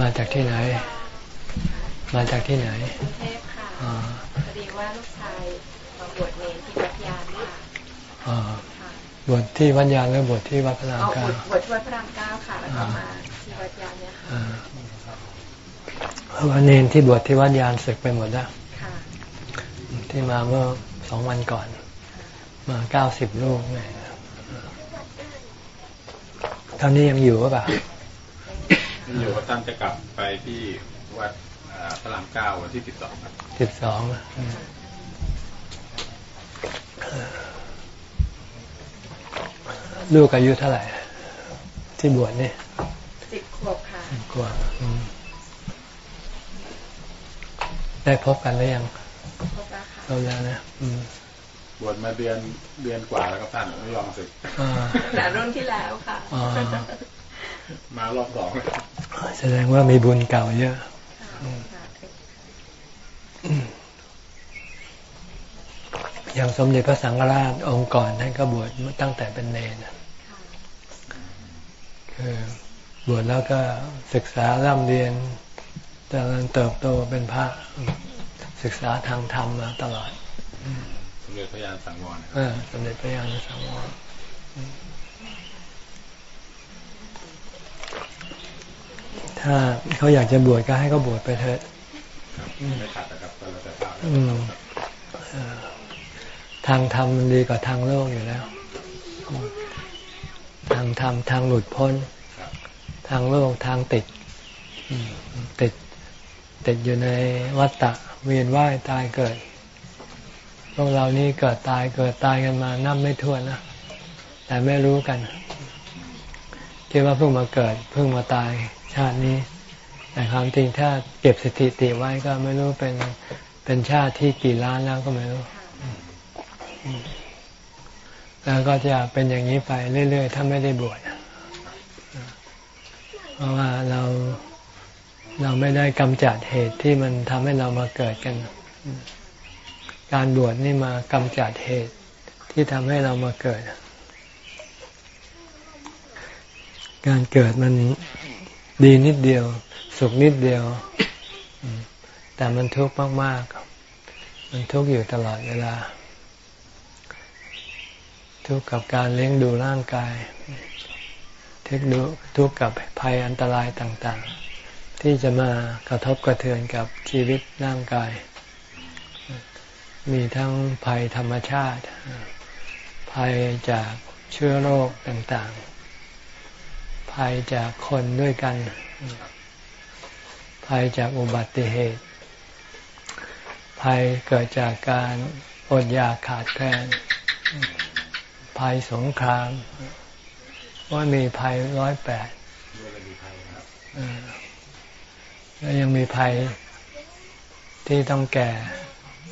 มาจากที่ไหน มาจากที่ไหนกรุงเทพค่ะพอดีว่าลูกชายมาบวชเนรที่วัดยานค่ะบวชที่วัดยานหรือบวชที่วัดพระรามเก้าบวชที่วัดพระรามเก้าค่ะแล้วก็มาที่วัดยานเนี่ยค่ะเพราะว่าเนรที่บวชที่วัดยานศึกไปหมดแล้วที่มาเมื่อสองวันก่อน มาเก้าสิบลูกไงท่านี้ยังอยู่หรือเปล่า อยู่ก็ตั้งจะกลับไปที่วัดพระรามเก้าวันที่สิบสองครับสิบสองลูกอายุเท่าไหร่ ที่บวชนี่สิบขวบค่ะสิบขวบได้พบกันหรือยังพบแล้วค่ะพบแล้วนะบวชมาเดือนเดือนกว่าแล้วก็ท่านไม่ยอมสึกแต่รุ่นที่แล้วค่ะมารอบสอง แสดงว่ามีบุญเก่าเยอะอย่างสมเด็จพระสังฆราชองค์ก่อนท่านก็บวชตั้งแต่เป็นเนรคือบวชแล้วก็ศึกษาร่ำเรียนจเริญเติบโตเป็นพระศึกษาทางธรรมมาตลอด สมเด็จพระยาสังวรสมเด็จพระยาสังวร ถ้าเขาอยากจะบวชก็ให้เขาบวชไปเถิดไม่ขัดนะครับก็แล้วแต่ทางธรรมมันดีกว่าทางโลกอยู่แล้ว ทางธรรมทางหลุดพ้น ทางโลกทางติด ติด ติดอยู่ในวัฏฏะเวียนว่ายตายเกิด พวกเรานี่เกิดตายเกิดตายกันมานับไม่ถ้วนนะแต่ไม่รู้กัน คิดว่าเพิ่งมาเกิดเพิ่งมาตาย ชาตินี้ แต่ความจริงถ้าเก็บสถิติไว้ก็ไม่รู้เป็นเป็นชาติที่กี่ล้านแล้วก็ไม่รู้ แล้วก็จะเป็นอย่างนี้ไปเรื่อย ๆ ถ้าไม่ได้บวชเพราะว่าเราเราไม่ได้กำจัดเหตุที่มันทำให้เรามาเกิดกัน การบวชนี่มากำจัดเหตุที่ทำให้เรามาเกิด การเกิดมัน ดีนิดเดียว สุขนิดเดียว แต่มันทุกข์มากๆ มันทุกข์อยู่ตลอดเวลา ทุกข์กับการเลี้ยงดูร่างกาย ทุกข์ทุกข์กับภัยอันตรายต่างๆ ที่จะมากระทบกระเทือนกับชีวิตร่างกาย มีทั้งภัยธรรมชาติ ภัยจากเชื้อโรคต่างๆ ภัยจากคนด้วยกัน ภัยจากอุบัติเหตุ ภัยเกิดจากการอดอยากขาดแคลน ภัยสงคราม ว่ามีภัยร้อยแปดแล้วยังมีภัยที่ต้องแก่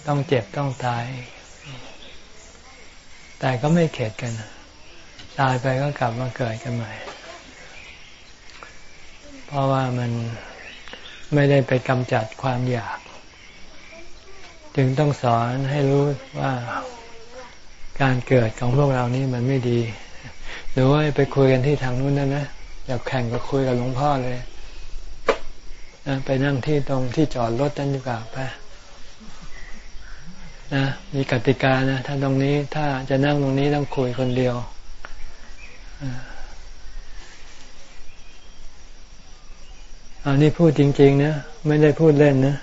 ต้องเจ็บ ต้องตาย แต่ก็ไม่เข็ดกัน ตายไปก็กลับมาเกิดกันใหม่ เพราะว่ามันไม่ได้ไปกำจัดความอยาก จึงต้องสอนให้รู้ว่าการเกิดของพวกเรานี่มันไม่ดี หรือว่าไปคุยกันที่ทางนู้นนั่นนะอยากแข่งก็คุยกับหลวงพ่อเลยนะไปนั่งที่ตรงที่จอดรถนั่นดีกว่าไปนะมีกติกานะถ้าตรงนี้ถ้าจะนั่งตรงนี้ต้องคุยคนเดียวอ อันนี้พูดจริง ๆ นะ ไม่ได้พูดเล่นนะ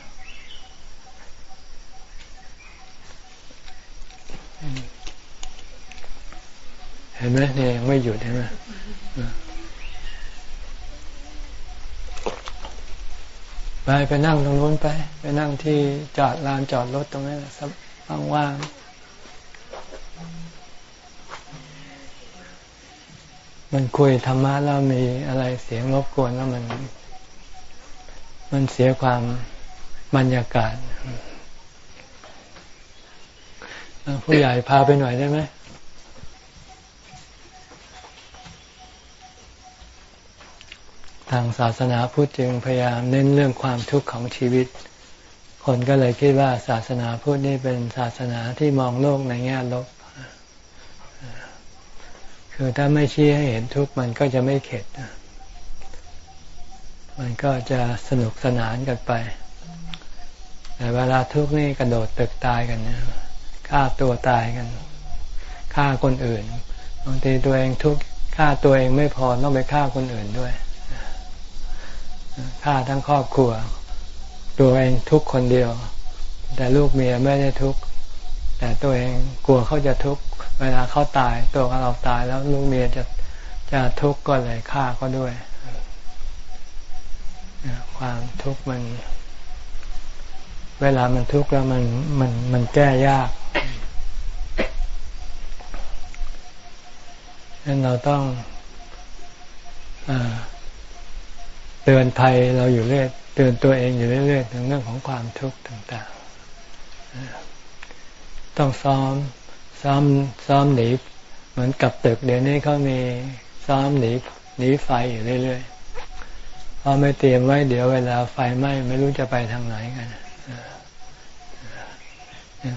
เห็นไหมเนี่ยยังไม่หยุดเห็นไหมไปไปนั่งตรงนู้นไป ไปนั่งที่จอดลานจอดรถตรงนั้นสักว่างๆมันคุยธรรมะแล้วมีอะไรเสียงรบกวนแล้วมัน มันเสียความบรรยากาศผู้ใหญ่พาไปหน่อยได้ไหมทางศาสนาพุทธจึงพยายามเน้นเรื่องความทุกข์ของชีวิต คนก็เลยคิดว่าศาสนาพุทธนี่เป็นศาสนาที่มองโลกในแง่ลบ คือถ้าไม่ชี้ให้เห็นทุกข์มันก็จะไม่เข็ด มันก็จะสนุกสนานกันไป แต่เวลาทุกข์นี่กระโดดตึกตายกันนะฆ่าตัวตายกันฆ่าคนอื่นบางทีตัวเองทุกข์ฆ่าตัวเองไม่พอต้องไปฆ่าคนอื่นด้วยฆ่าทั้งครอบครัว ตัวเองทุกคนเดียว แต่ลูกเมียไม่ได้ทุกข์แต่ตัวเองกลัวเขาจะทุกข์เวลาเขาตาย ตัวเราตายแล้วลูกเมียจะจะทุกข์ก็เลยฆ่าเขาด้วย ความทุกข์มัน เวลามันทุกข์แล้วมันมันมันแก้ยากดังนั้นเราต้องอเตือนภัยเราอยู่เรื่อยเตือนตัวเองอยู่เรื่อยๆถึงเรื่องของความทุกข์ต่างๆ ต้องซ้อม ซ้อม ซ้อมหนี เหมือนกับตึกเดี๋ยวนี้เขามีซ้อมหนี หนีไฟอยู่เรื่อย ๆพอไม่เตรียมไว้เดี๋ยวเวลาไฟไหม้ไม่รู้จะไปทางไหนกัน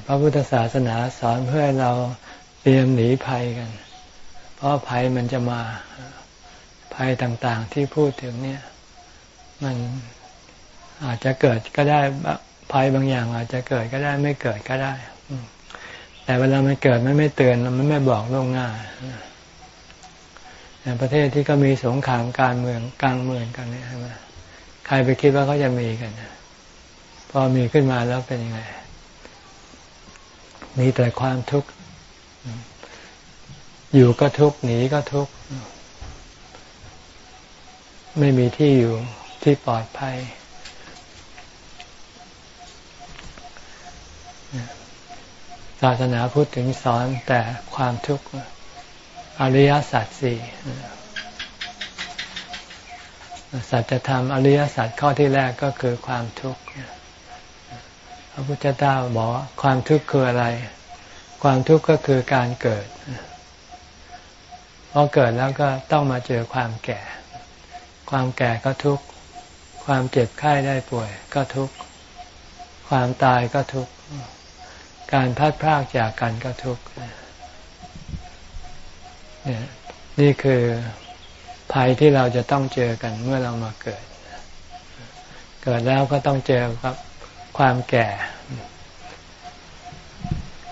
พระพุทธศาสนาสอนเพื่อเราเตรียมหนีภัยกัน เพราะภัยมันจะมาภัยต่างๆที่พูดถึงเนี่ย มันอาจจะเกิดก็ได้ภัยบางอย่าง อาจจะเกิดก็ได้ไม่เกิดก็ได้ แต่เวลามันเกิดมันไม่เตือนมันไม่บอกล่วงหน้า ประเทศที่ก็มีสงครามการเมืองกลางเมืองกันเนี่ยใช่ไหมใครไปคิดว่าเขาจะมีกันพอมีขึ้นมาแล้วเป็นยังไง มีแต่ความทุกข์ อยู่ก็ทุกข์หนีก็ทุกข์ ไม่มีที่อยู่ที่ปลอดภัย ศาสนาพูดถึงสอนแต่ความทุกข์ อริยสัจสี่สัจธรรมอริยสัจข้อที่แรกก็คือความทุกข์พระพุทธเจ้าบอกความทุกข์คืออะไร ความทุกข์ก็คือการเกิดพอเกิดแล้วก็ต้องมาเจอความแก่ ความแก่ก็ทุกข์ความเจ็บไข้ได้ป่วยก็ทุกข์ความตายก็ทุกข์การพัดพรากจากกันก็ทุกข์ นี่คือภัยที่เราจะต้องเจอกันเมื่อเรามาเกิด เกิดแล้วก็ต้องเจอกับความแก่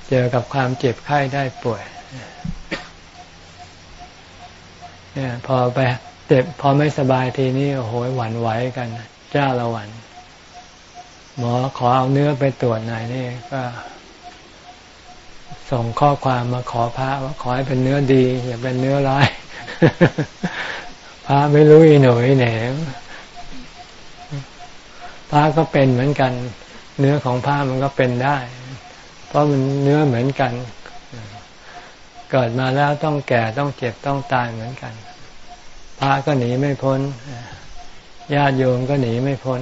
เจอกับความเจ็บไข้ได้ป่วยเนี่ยพอไปเจ็บพอไม่สบายทีนี้โอ้โหหวั่นไหวกัน เจ้าละวัน หมอขอเอาเนื้อไปตรวจหน่อยนี่ก็ ส่งข้อความมาขอพระว่าขอให้เป็นเนื้อดี อย่าเป็นเนื้อร้ายพระไม่รู้อีหน่อยแหนพระก็เป็นเหมือนกัน เนื้อของพระมันก็เป็นได้ เพราะมันเนื้อเหมือนกัน เกิดมาแล้วต้องแก่ต้องเจ็บต้องตายเหมือนกัน พระก็หนีไม่พ้นญาติโยมก็หนีไม่พ้น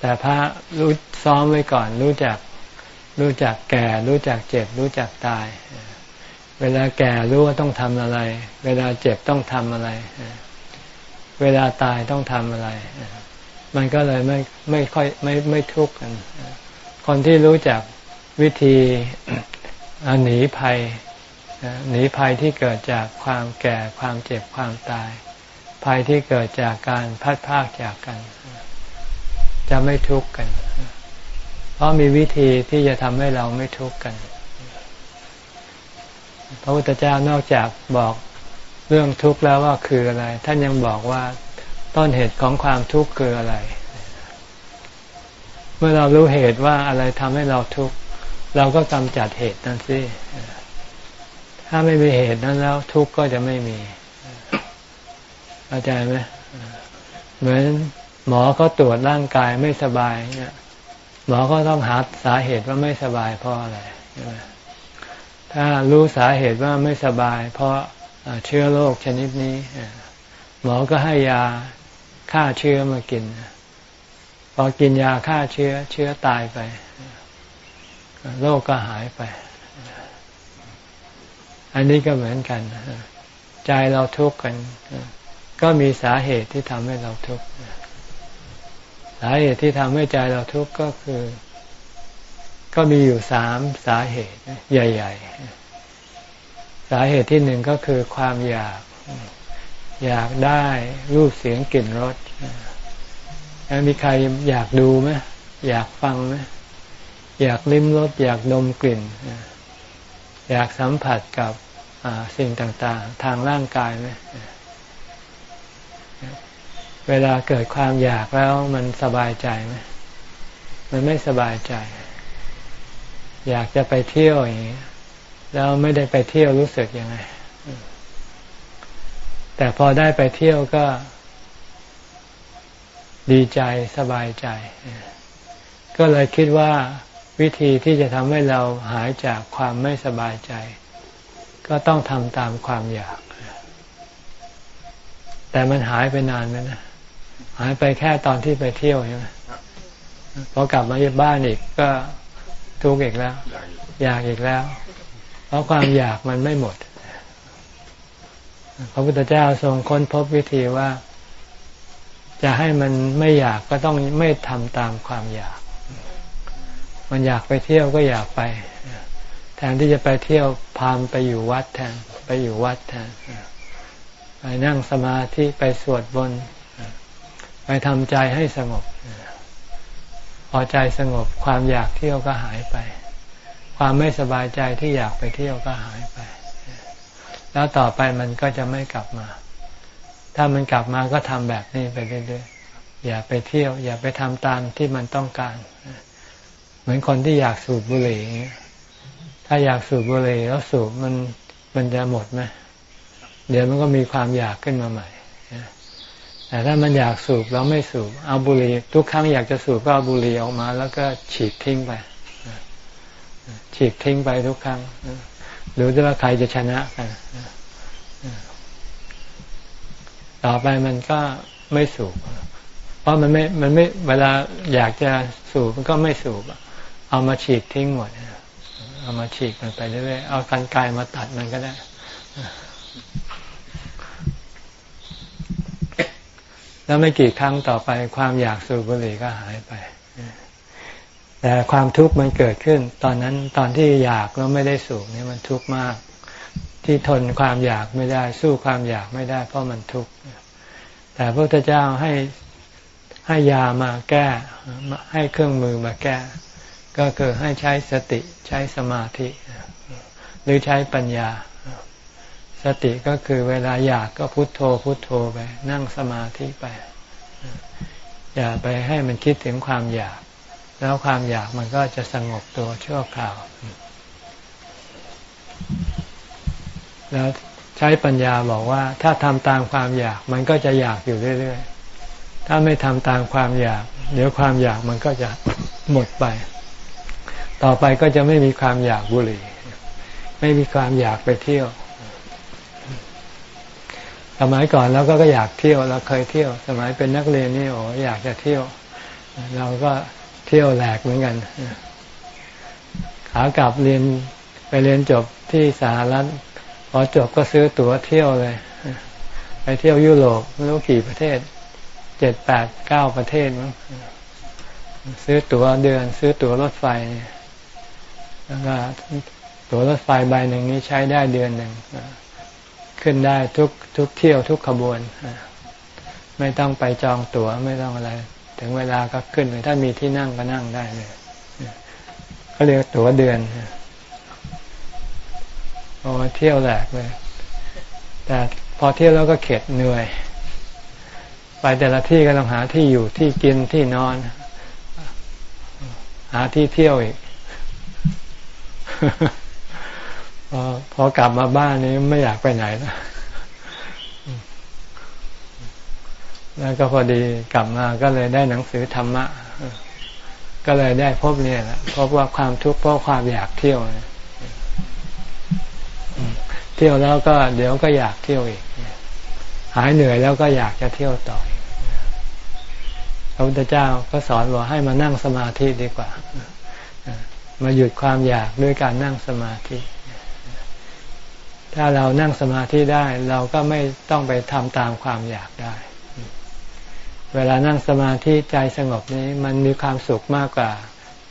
แต่พระรู้ซ้อมไว้ก่อน รู้จัก รู้จักแก่ รู้จักเจ็บ รู้จักตาย เวลาแก่รู้ว่าต้องทำอะไร เวลาเจ็บต้องทำอะไร เวลาตายต้องทำอะไร มันก็เลยไม่ไม่ค่อยไม่ไม่ทุกข์กัน คนที่รู้จักวิธีหนีภัยหนีภัยที่เกิดจากความแก่ความเจ็บความตาย ภัยที่เกิดจากการพัดพากจากกัน จะไม่ทุกข์กัน เพราะมีวิธีที่จะทำให้เราไม่ทุกข์กัน พระพุทธเจ้านอกจากบอกเรื่องทุกข์แล้วว่าคืออะไร ท่านยังบอกว่าต้นเหตุของความทุกข์คืออะไร เมื่อเรารู้เหตุว่าอะไรทำให้เราทุกข์เราก็กำจัดเหตุนั้นสิถ้าไม่มีเหตุนั้นแล้ว ทุกข์ก็จะไม่มีเข้าใจไหมเหมือนหมอเขาตรวจร่างกายไม่สบายเนี่ย หมอก็ต้องหาสาเหตุว่าไม่สบายเพราะอะไร ถ้ารู้สาเหตุว่าไม่สบาย เพราะเชื้อโรคชนิดนี้ หมอก็ให้ยาฆ่าเชื้อมากิน พอกินยาฆ่าเชื้อ เชื้อตายไป โรคก็หายไป อันนี้ก็เหมือนกัน ใจเราทุกข์กัน ก็มีสาเหตุที่ทำให้เราทุกข์าเหตุที่ทำให้ใจเราทุกข์ก็คือ ก็มีอยู่สามสาเหตุใหญ่ ๆ สาเหตุที่หนึ่งก็คือความอยาก อยากได้รูปเสียงกลิ่นรสแล้วมีใครอยากดูไหมอยากฟังไหมอยากลิ้มรสอยากดมกลิ่น อยากสัมผัสกับสิ่งต่างๆ ทางร่างกายไหม เวลาเกิดความอยากแล้วมันสบายใจไหมมันไม่สบายใจ อยากจะไปเที่ยวอย่างนี้แล้วไม่ได้ไปเที่ยวรู้สึกยังไง แต่พอได้ไปเที่ยวก็ ดีใจสบายใจ ก็เลยคิดว่าวิธีที่จะทำให้เราหายจากความไม่สบายใจ ก็ต้องทำตามความอยาก แต่มันหายไปนานไหมนะ หายไปแค่ตอนที่ไปเที่ยวใช่ไหมพอกลับมาบ้านอีกก็ทุกข์อีกแล้ว อยากอีกแล้ว เพราะความอยากมันไม่หมด พระพุทธเจ้าทรงค้นพบวิธีว่า จะให้มันไม่อยากก็ต้องไม่ทำตามความอยาก มันอยากไปเที่ยวก็อยากไป แทนที่จะไปเที่ยวพามไปอยู่วัดแทน ไปอยู่วัดแทน ไปนั่งสมาธิไปสวดบน ไปทำใจให้สงบ พอใจสงบความอยากเที่ยวก็หายไป ความไม่สบายใจที่อยากไปเที่ยวก็หายไป แล้วต่อไปมันก็จะไม่กลับมา ถ้ามันกลับมาก็ทำแบบนี้ไปเรื่อยๆอย่าไปเที่ยว อย่าไปทำตามที่มันต้องการ เหมือนคนที่อยากสูบบุหรี่ถ้าอยากสูบบุหรี่แล้วสูบมันมันจะหมดไหมเดี๋ยวมันก็มีความอยากขึ้นมาใหม่ แต่ถ้ามันอยากสูบเราไม่สูบเอาบุหรี่ทุกครั้งอยากจะสูบก็เอาบุหรี่ออกมา แล้วก็ฉีดทิ้งไป ฉีดทิ้งไปทุกครั้งดูด้วยว่าใครจะชนะกันต่อไปมันก็ไม่สูบ เพราะมันไม่มันไม่เวลาอยากจะสูบมันก็ไม่สูบเอามาฉีดทิ้งหมดเอามาฉีดมันไปเรื่อยๆเอากันไกลมาตัดมันก็ได้ แล้วไม่กี่ครั้งต่อไปความอยากสูบบุหรี่ก็หายไป แต่ความทุกข์มันเกิดขึ้น ตอนนั้นตอนที่อยากแล้วไม่ได้สูบนี่มันทุกข์มาก ที่ทนความอยากไม่ได้ สู้ความอยากไม่ได้ เพราะมันทุกข์แต่พระพุทธเจ้าให้ให้ยามาแก้ ให้เครื่องมือมาแก้ ก็คือให้ใช้สติใช้สมาธิ หรือใช้ปัญญา สติก็คือเวลาอยากก็พุโทโธพุโทโธไป นั่งสมาธิไป อย่าไปให้มันคิดถึงความอยาก แล้วความอยากมันก็จะสงบตัวชั่วคราว แล้วใช้ปัญญาบอกว่า ถ้าทำตามความอยาก มันก็จะอยากอยู่เรื่อยๆ ถ้าไม่ทำตามความอยาก เดี๋ยวความอยากมันก็จะหมดไป ต่อไปก็จะไม่มีความอยากบุหรี่ ไม่มีความอยากไปเที่ยว สมัยก่อนเราก็อยากเที่ยวเราเคยเที่ยว สมัยเป็นนักเรียนนี่โอ้อยากจะเที่ยว เราก็เที่ยวแหลกเหมือนกันขากลับเรียนไปเรียนจบที่สหรัฐพอจบก็ซื้อตั๋วเที่ยวเลย ไปเที่ยวยุโรปไม่รู้กี่ประเทศเจ็ดแปดเก้าประเทศมั้งซื้อตั๋วเดือน ซื้อตั๋วรถไฟ แล้วก็ตั๋วรถไฟใบหนึ่งนี้ใช้ได้เดือนหนึ่ง ขึ้นได้ทุกทุกเที่ยวทุกขบวน ไม่ต้องไปจองตั๋วไม่ต้องอะไร ถึงเวลาก็ขึ้นเลยถ้ามีที่นั่งก็นั่งได้เลยก็เรียกตั๋วเดือนโอ้เที่ยวแหลกเลย แต่พอเที่ยวแล้วก็เข็ดเหนื่อย ไปแต่ละที่ก็ต้องหาที่อยู่ที่กินที่นอน หาที่เที่ยวอีก พอพอกลับมาบ้านนี้ไม่อยากไปไหนแล้วแล้วก็พอดีกลับมาก็เลยได้หนังสือธรรมะ ก็เลยได้พบเนี่ยแหละพบว่าความทุกข์เพราะความอยากเที่ยวเที่ยวแล้วก็เดี๋ยวก็อยากเที่ยวอีกหายเหนื่อยแล้วก็อยากจะเที่ยวต่อพระพุทธเจ้าก็สอนว่าให้มานั่งสมาธิดีกว่า มาหยุดความอยากด้วยการนั่งสมาธิ ถ้าเรานั่งสมาธิได้ เราก็ไม่ต้องไปทำตามความอยากได้ เวลานั่งสมาธิใจสงบนี้มันมีความสุขมากกว่า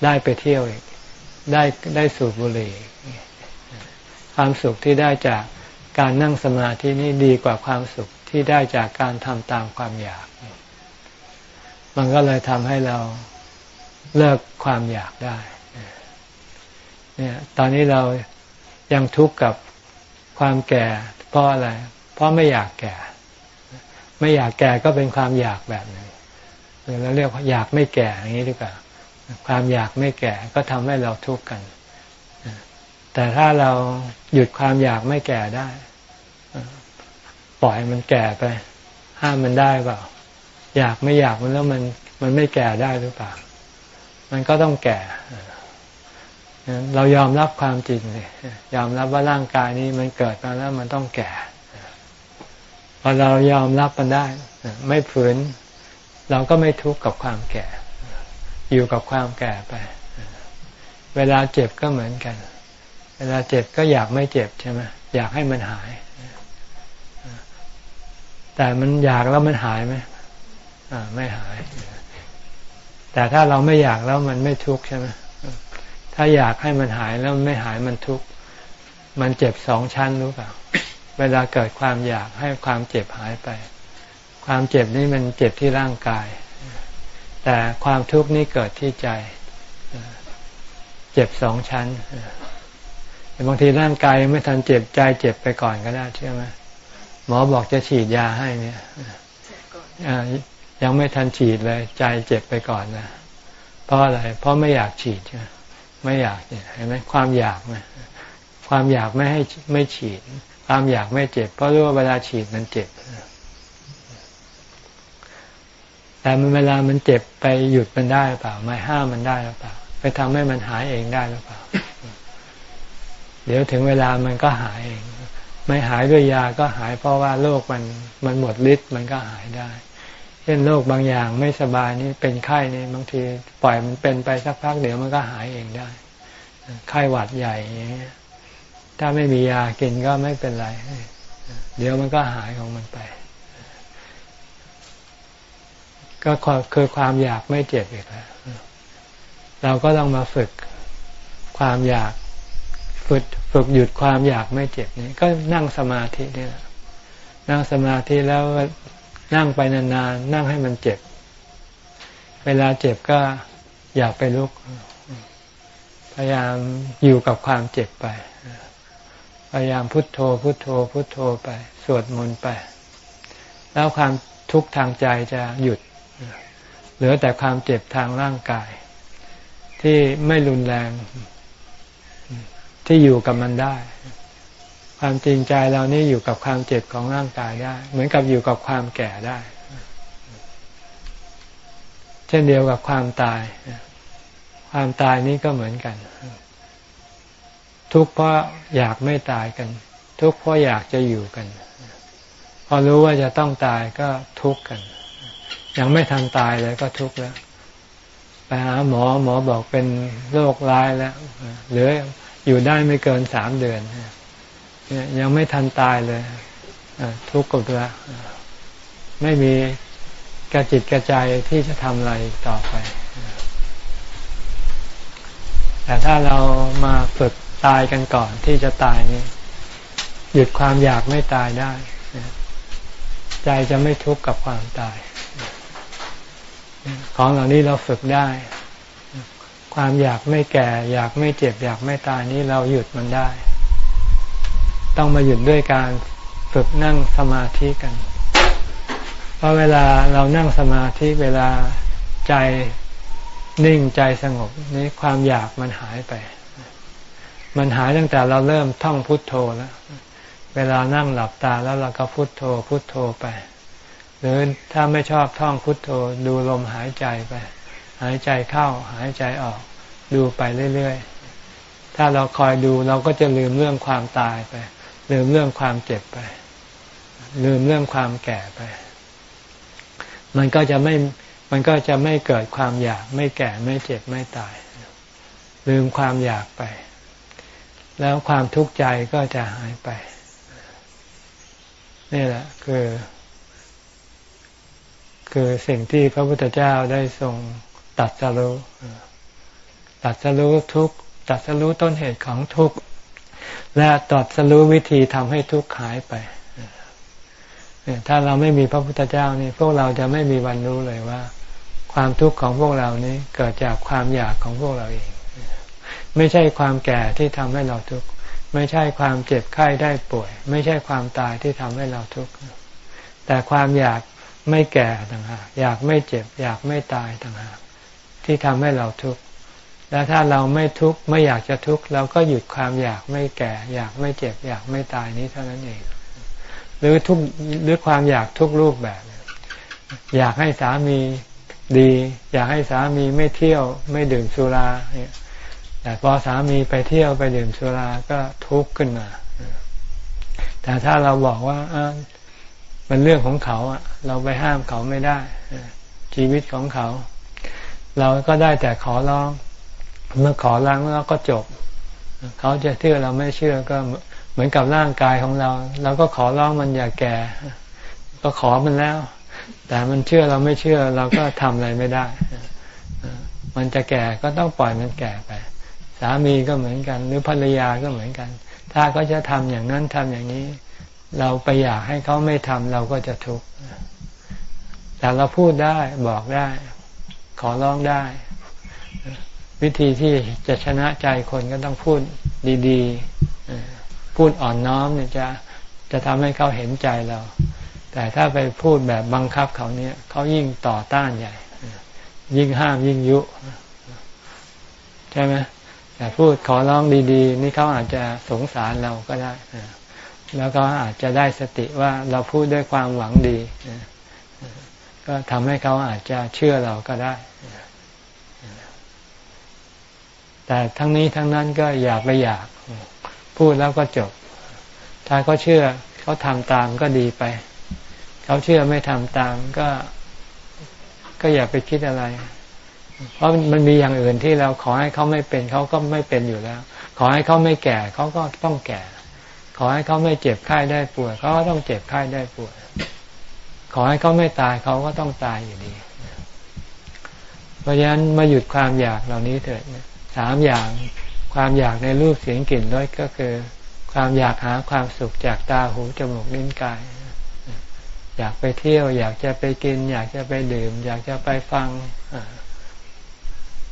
ได้ไปเที่ยวอีกได้ได้สูบบุหรี่ความสุขที่ได้จากการนั่งสมาธินี่ดีกว่าความสุขที่ได้จากการทำตามความอยาก มันก็เลยทำให้เราเลิกความอยากได้เนี่ยตอนนี้เรายังทุกข์กับ ความแก่เพราะอะไร เพราะไม่อยากแก่ ไม่อยากแก่ก็เป็นความอยากแบบหนึ่งเราเรียกว่าอยากไม่แก่อย่างนี้ดีกว่า ความอยากไม่แก่ก็ทำให้เราทุกข์กัน แต่ถ้าเราหยุดความอยากไม่แก่ได้ ปล่อยมันแก่ไป ห้ามมันได้เปล่า อยากไม่อยากมันแล้วมันมันไม่แก่ได้หรือเปล่า มันก็ต้องแก่ เรายอมรับความจริงเลยยอมรับว่าร่างกายนี้มันเกิดมาแล้วมันต้องแก่พอเรายอมรับมันได้ ไม่ฝืน เราก็ไม่ทุกข์กับความแก่ อยู่กับความแก่ไป เวลาเจ็บก็เหมือนกัน เวลาเจ็บก็อยากไม่เจ็บใช่ไหมอยากให้มันหาย แต่มันอยากแล้วมันหายไหมไม่หาย แต่ถ้าเราไม่อยากแล้วมันไม่ทุกข์ใช่ไหม ถ้าอยากให้มันหายแล้วไม่หายมันทุกข์มันเจ็บสองชั้นรู้เปล่าเวลาเกิดความอยากให้ความเจ็บหายไป ความเจ็บนี่มันเจ็บที่ร่างกาย แต่ความทุกข์นี่เกิดที่ใจ เจ็บสองชั้นบางทีร่างกายยังไม่ทันเจ็บใจเจ็บไปก่อนก็ได้เชื่อไหมหมอบอกจะฉีดยาให้เนี่ยยังไม่ทันฉีดเลย ใจเจ็บไปก่อนนะเพราะอะไร เพราะไม่อยากฉีดใช่ไหม ไม่อยากเนี่ยเห็นไหมความอยากไหมความอยากไม่ให้ไม่ฉีด ความอยากไม่เจ็บ เพราะรู้ว่าเวลาฉีดมันเจ็บ แต่มันเวลามันเจ็บไปหยุดมันได้หรือเปล่า ไม่ห้ามมันได้หรือเปล่า ไปทำให้มันหายเองได้หรือเปล่า เดี๋ยวถึงเวลามันก็หายเอง ไม่หายด้วยยาก็หายเพราะว่าโรคมันมันหมดฤทธิ์มันก็หายได้ เช่นโรคบางอย่างไม่สบายนี่เป็นไข้นี่บางทีปล่อยมันเป็นไปสักพักเดี๋ยวมันก็หายเองได้ ไข้หวัดใหญ่อย่างเงี้ยถ้าไม่มียากินก็ไม่เป็นไร เดี๋ยวมันก็หายของมันไป ก็คือความอยากไม่เจ็บอีกแล้วเราก็ต้องมาฝึกความอยากฝึกฝึกหยุดความอยากไม่เจ็บนี่ก็นั่งสมาธินี่แหละนั่งสมาธิแล้ว นั่งไปนานๆนั่งให้มันเจ็บ เวลาเจ็บก็อยากไปลุก พยายามอยู่กับความเจ็บไป พยายามพุทโธ พุทโธ พุทโธไป สวดมนต์ไป แล้วความทุกข์ทางใจจะหยุด เหลือแต่ความเจ็บทางร่างกาย ที่ไม่รุนแรง ที่อยู่กับมันได้ ความจริงใจเรานี่อยู่กับความเจ็บของร่างกายได้ เหมือนกับอยู่กับความแก่ได้ เช่นเดียวกับความตาย ความตายนี้ก็เหมือนกัน ทุกข์เพราะอยากไม่ตายกัน ทุกข์เพราะอยากจะอยู่กัน พอรู้ว่าจะต้องตายก็ทุกข์กัน ยังไม่ทันตายเลยก็ทุกข์แล้วไปหาหมอหมอบอกเป็นโรคร้ายแล้วเหลืออยู่ได้ไม่เกินสามเดือน ยังไม่ทันตายเลยทุกข์กับแล้วไม่มีกระจิตกระใจที่จะทำอะไรต่อไป แต่ถ้าเรามาฝึกตายกันก่อนที่จะตายนี่หยุดความอยากไม่ตายได้ ใจจะไม่ทุกข์กับความตาย ของเหล่านี้เราฝึกได้ ความอยากไม่แก่ อยากไม่เจ็บ อยากไม่ตายนี้เราหยุดมันได้ ต้องมาหยุดด้วยการฝึกนั่งสมาธิกัน เพราะเวลาเรานั่งสมาธิเวลาใจนิ่งใจสงบนี้ความอยากมันหายไป มันหายตั้งแต่เราเริ่มท่องพุทโธแล้ว เวลานั่งหลับตาแล้วเราก็พุทโธ พุทโธไป หรือถ้าไม่ชอบท่องพุทโธ ดูลมหายใจไป หายใจเข้าหายใจออก ดูไปเรื่อยๆ ถ้าเราคอยดูเราก็จะลืมเรื่องความตายไป ลืมเรื่องความเจ็บไป ลืมเรื่องความแก่ไป มันก็จะไม่มันก็จะไม่เกิดความอยาก ไม่แก่ไม่เจ็บไม่ตาย ลืมความอยากไป แล้วความทุกข์ใจก็จะหายไป นี่แหละคือ คือสิ่งที่พระพุทธเจ้าได้ทรงตัดสรู้ตัดสรู้ทุกตัดสรู้ต้นเหตุของทุก และตรัสรู้วิธีทำให้ทุกข์หายไปถ้าเราไม่มีพระพุทธเจ้านี่พวกเราจะไม่มีวันรู้เลยว่า ความทุกข์ของพวกเรานี้เกิดจากความอยากของพวกเราเอง ไม่ใช่ความแก่ที่ทำให้เราทุกข์ไม่ใช่ความเจ็บไข้ได้ป่วย ไม่ใช่ความตายที่ทำให้เราทุกข์แต่ความอยากไม่แก่ต่างหากอยากไม่เจ็บ อยากไม่ตายต่างหากที่ทำให้เราทุกข์ แล้วถ้าเราไม่ทุกข์ไม่อยากจะทุกข์เราก็หยุดความอยากไม่แก่ อยากไม่เจ็บ อยากไม่ตายนี้เท่านั้นเอง หรือทุกหรือความอยากทุกรูปแบบ อยากให้สามีดี อยากให้สามีไม่เที่ยวไม่ดื่มสุราเนี่ยแต่พอสามีไปเที่ยวไปดื่มสุราก็ทุกข์ขึ้นมา แต่ถ้าเราบอกว่ามันเรื่องของเขาอะเราไปห้ามเขาไม่ได้ชีวิตของเขา เราก็ได้แต่ขอร้อง เมื่อขอร้องแล้วก็จบ เขาจะเชื่อเราไม่เชื่อก็เหมือนกับร่างกายของเราเราก็ขอร้องมันอย่าแก่ ก็ขอมันแล้ว แต่มันเชื่อเราไม่เชื่อเราก็ทำอะไรไม่ได้ มันจะแก่ก็ต้องปล่อยมันแก่ไป สามีก็เหมือนกัน หรือภรรยาก็เหมือนกัน ถ้าเขาจะทำอย่างนั้นทำอย่างนี้ เราไปอยากให้เขาไม่ทำเราก็จะทุกข์แต่เราพูดได้บอกได้ ขอร้องได้ วิธีที่จะชนะใจคนก็ต้องพูดดีๆ พูดอ่อนน้อมเนี่ยจะจะทำให้เขาเห็นใจเรา แต่ถ้าไปพูดแบบบังคับเขาเนี่ยเขายิ่งต่อต้านใหญ่ ยิ่งห้ามยิ่งยุ ใช่ไหมแต่พูดขอร้องดีๆ นี่เขาอาจจะสงสารเราก็ได้ แล้วก็อาจจะได้สติว่าเราพูดด้วยความหวังดี ก็ทำให้เขาอาจจะเชื่อเราก็ได้ แต่ทั้งนี้ทั้งนั้นก็อย่าไปอยาก พูดแล้วก็จบ ถ้าเขาเชื่อเขาทำตามก็ดีไป เขาเชื่อไม่ทำตามก็ก็อย่าไปคิดอะไร เพราะมันมีอย่างอื่นที่เราขอให้เขาไม่เป็นเขาก็ไม่เป็นอยู่แล้ว ขอให้เขาไม่แก่เขาก็ต้องแก่ ขอให้เขาไม่เจ็บไข้ได้ป่วยเขาก็ต้องเจ็บไข้ได้ป่วยขอให้เขาไม่ตายเขาก็ต้องตายอยู่ดี เพราะฉะนั้นมาหยุดความอยากเหล่านี้เถิด สามอย่าง ความอยากในรูปเสียงกลิ่นรสก็คือ ความอยากหาความสุขจากตาหูจมูกลิ้นกาย อยากไปเที่ยว อยากจะไปกิน อยากจะไปดื่ม อยากจะไปฟัง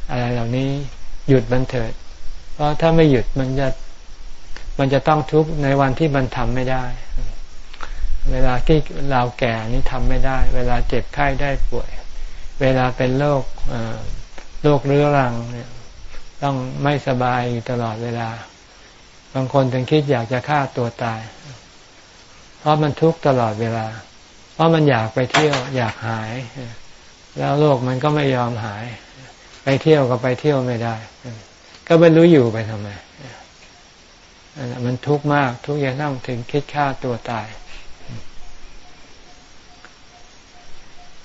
อะไรเหล่านี้หยุดมันเถิด เพราะถ้าไม่หยุดมันจะมันจะต้องทุกข์ในวันที่มันทำไม่ได้ เวลาที่เราแก่นี้ทำไม่ได้ เวลาเจ็บไข้ได้ป่วย เวลาเป็นโรคโรคเรื้อรังเนี่ย ต้องไม่สบายอยู่ตลอดเวลา บางคนถึงคิดอยากจะฆ่าตัวตาย เพราะมันทุกข์ตลอดเวลา เพราะมันอยากไปเที่ยวอยากหาย แล้วโรคมันก็ไม่ยอมหาย ไปเที่ยวก็ไปเที่ยวไม่ได้ ก็ไม่รู้อยู่ไปทำไมมันทุกข์มากทุกข์ยังต้องถึงคิดฆ่าตัวตาย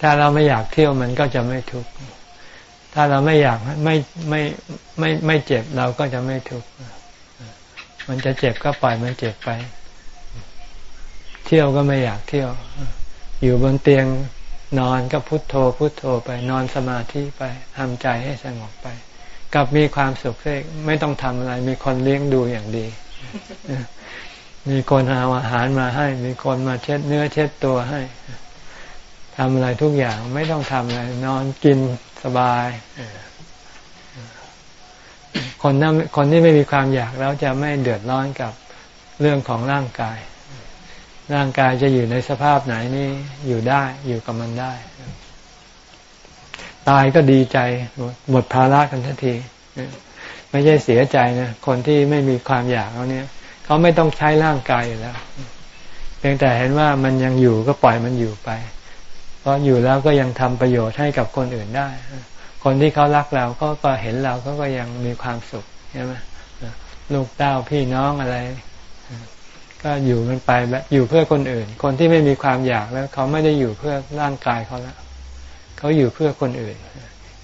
ถ้าเราไม่อยากเที่ยวมันก็จะไม่ทุกข์ ถ้าเราไม่อยากไม่ไม่ไม่ไม่เจ็บเราก็จะไม่ทุกข์มันจะเจ็บก็ปล่อยมันเจ็บไป เที่ยวก็ไม่อยากเที่ยว อยู่บนเตียงนอนก็พุโทโธ พุโทโธไป นอนสมาธิไปทำใจให้สงบไปกับมีความสุขเองไม่ต้องทำอะไร มีคนเลี้ยงดูอย่างดี มีคนหาอาหารมาให้ มีคนมาเช็ดเนื้อเช็ดตัวให้ทำอะไรทุกอย่างไม่ต้องทำอะไร นอนกิน สบายคนนั้นคนที่ไม่มีความอยากแล้วจะไม่เดือดร้อนกับเรื่องของร่างกาย ร่างกายจะอยู่ในสภาพไหนนี่อยู่ได้อยู่กับมันได้ ตายก็ดีใจหมดภาระกันทันทีไม่ใช่เสียใจนะคนที่ไม่มีความอยากเขาเนี่ยเขาไม่ต้องใช้ร่างกายอยู่แล้วเพียงแต่เห็นว่ามันยังอยู่ก็ปล่อยมันอยู่ไป เพราะอยู่แล้วก็ยังทำประโยชน์ให้กับคนอื่นได้ คนที่เขารักเราก็ก็เห็นเราเขาก็ยังมีความสุขใช่ไหมลูกเต้าพี่น้องอะไร ก็อยู่มันไปแบบอยู่เพื่อคนอื่น คนที่ไม่มีความอยากแล้ว เขาไม่ได้อยู่เพื่อร่างกายเขาแล้วเขาอยู่เพื่อคนอื่น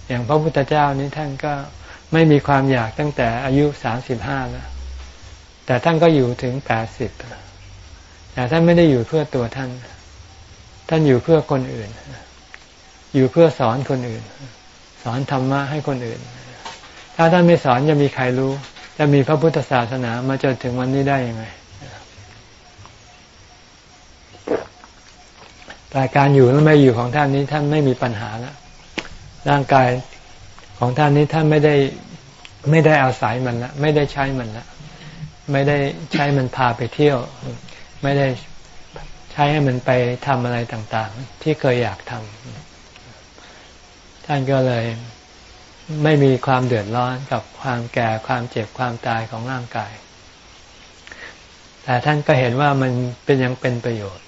อย่างพระพุทธเจ้านี้ท่านก็ไม่มีความอยากตั้งแต่อายุสามสิบห้าแล้วแต่ท่านก็อยู่ถึงแปดสิบแต่ท่านไม่ได้อยู่เพื่อตัวท่าน ท่านอยู่เพื่อคนอื่น อยู่เพื่อสอนคนอื่น สอนธรรมะให้คนอื่น ถ้าท่านไม่สอนจะมีใครรู้ จะมีพระพุทธศาสนามาจนถึงวันนี้ได้ยังไง แต่การอยู่และไม่อยู่ของท่านนี้ท่านไม่มีปัญหาแล้วร่างกายของท่านนี้ท่านไม่ได้ไม่ได้อาศัยมันละไม่ได้ใช้มันละไม่ได้ใช้มันพาไปเที่ยว ไม่ได้ ใช้ให้มันไปทำอะไรต่างๆ ที่เคยอยากทำท่านก็เลยไม่มีความเดือดร้อนกับความแก่ความเจ็บความตายของร่างกาย แต่ท่านก็เห็นว่ามันเป็นยังเป็นประโยชน์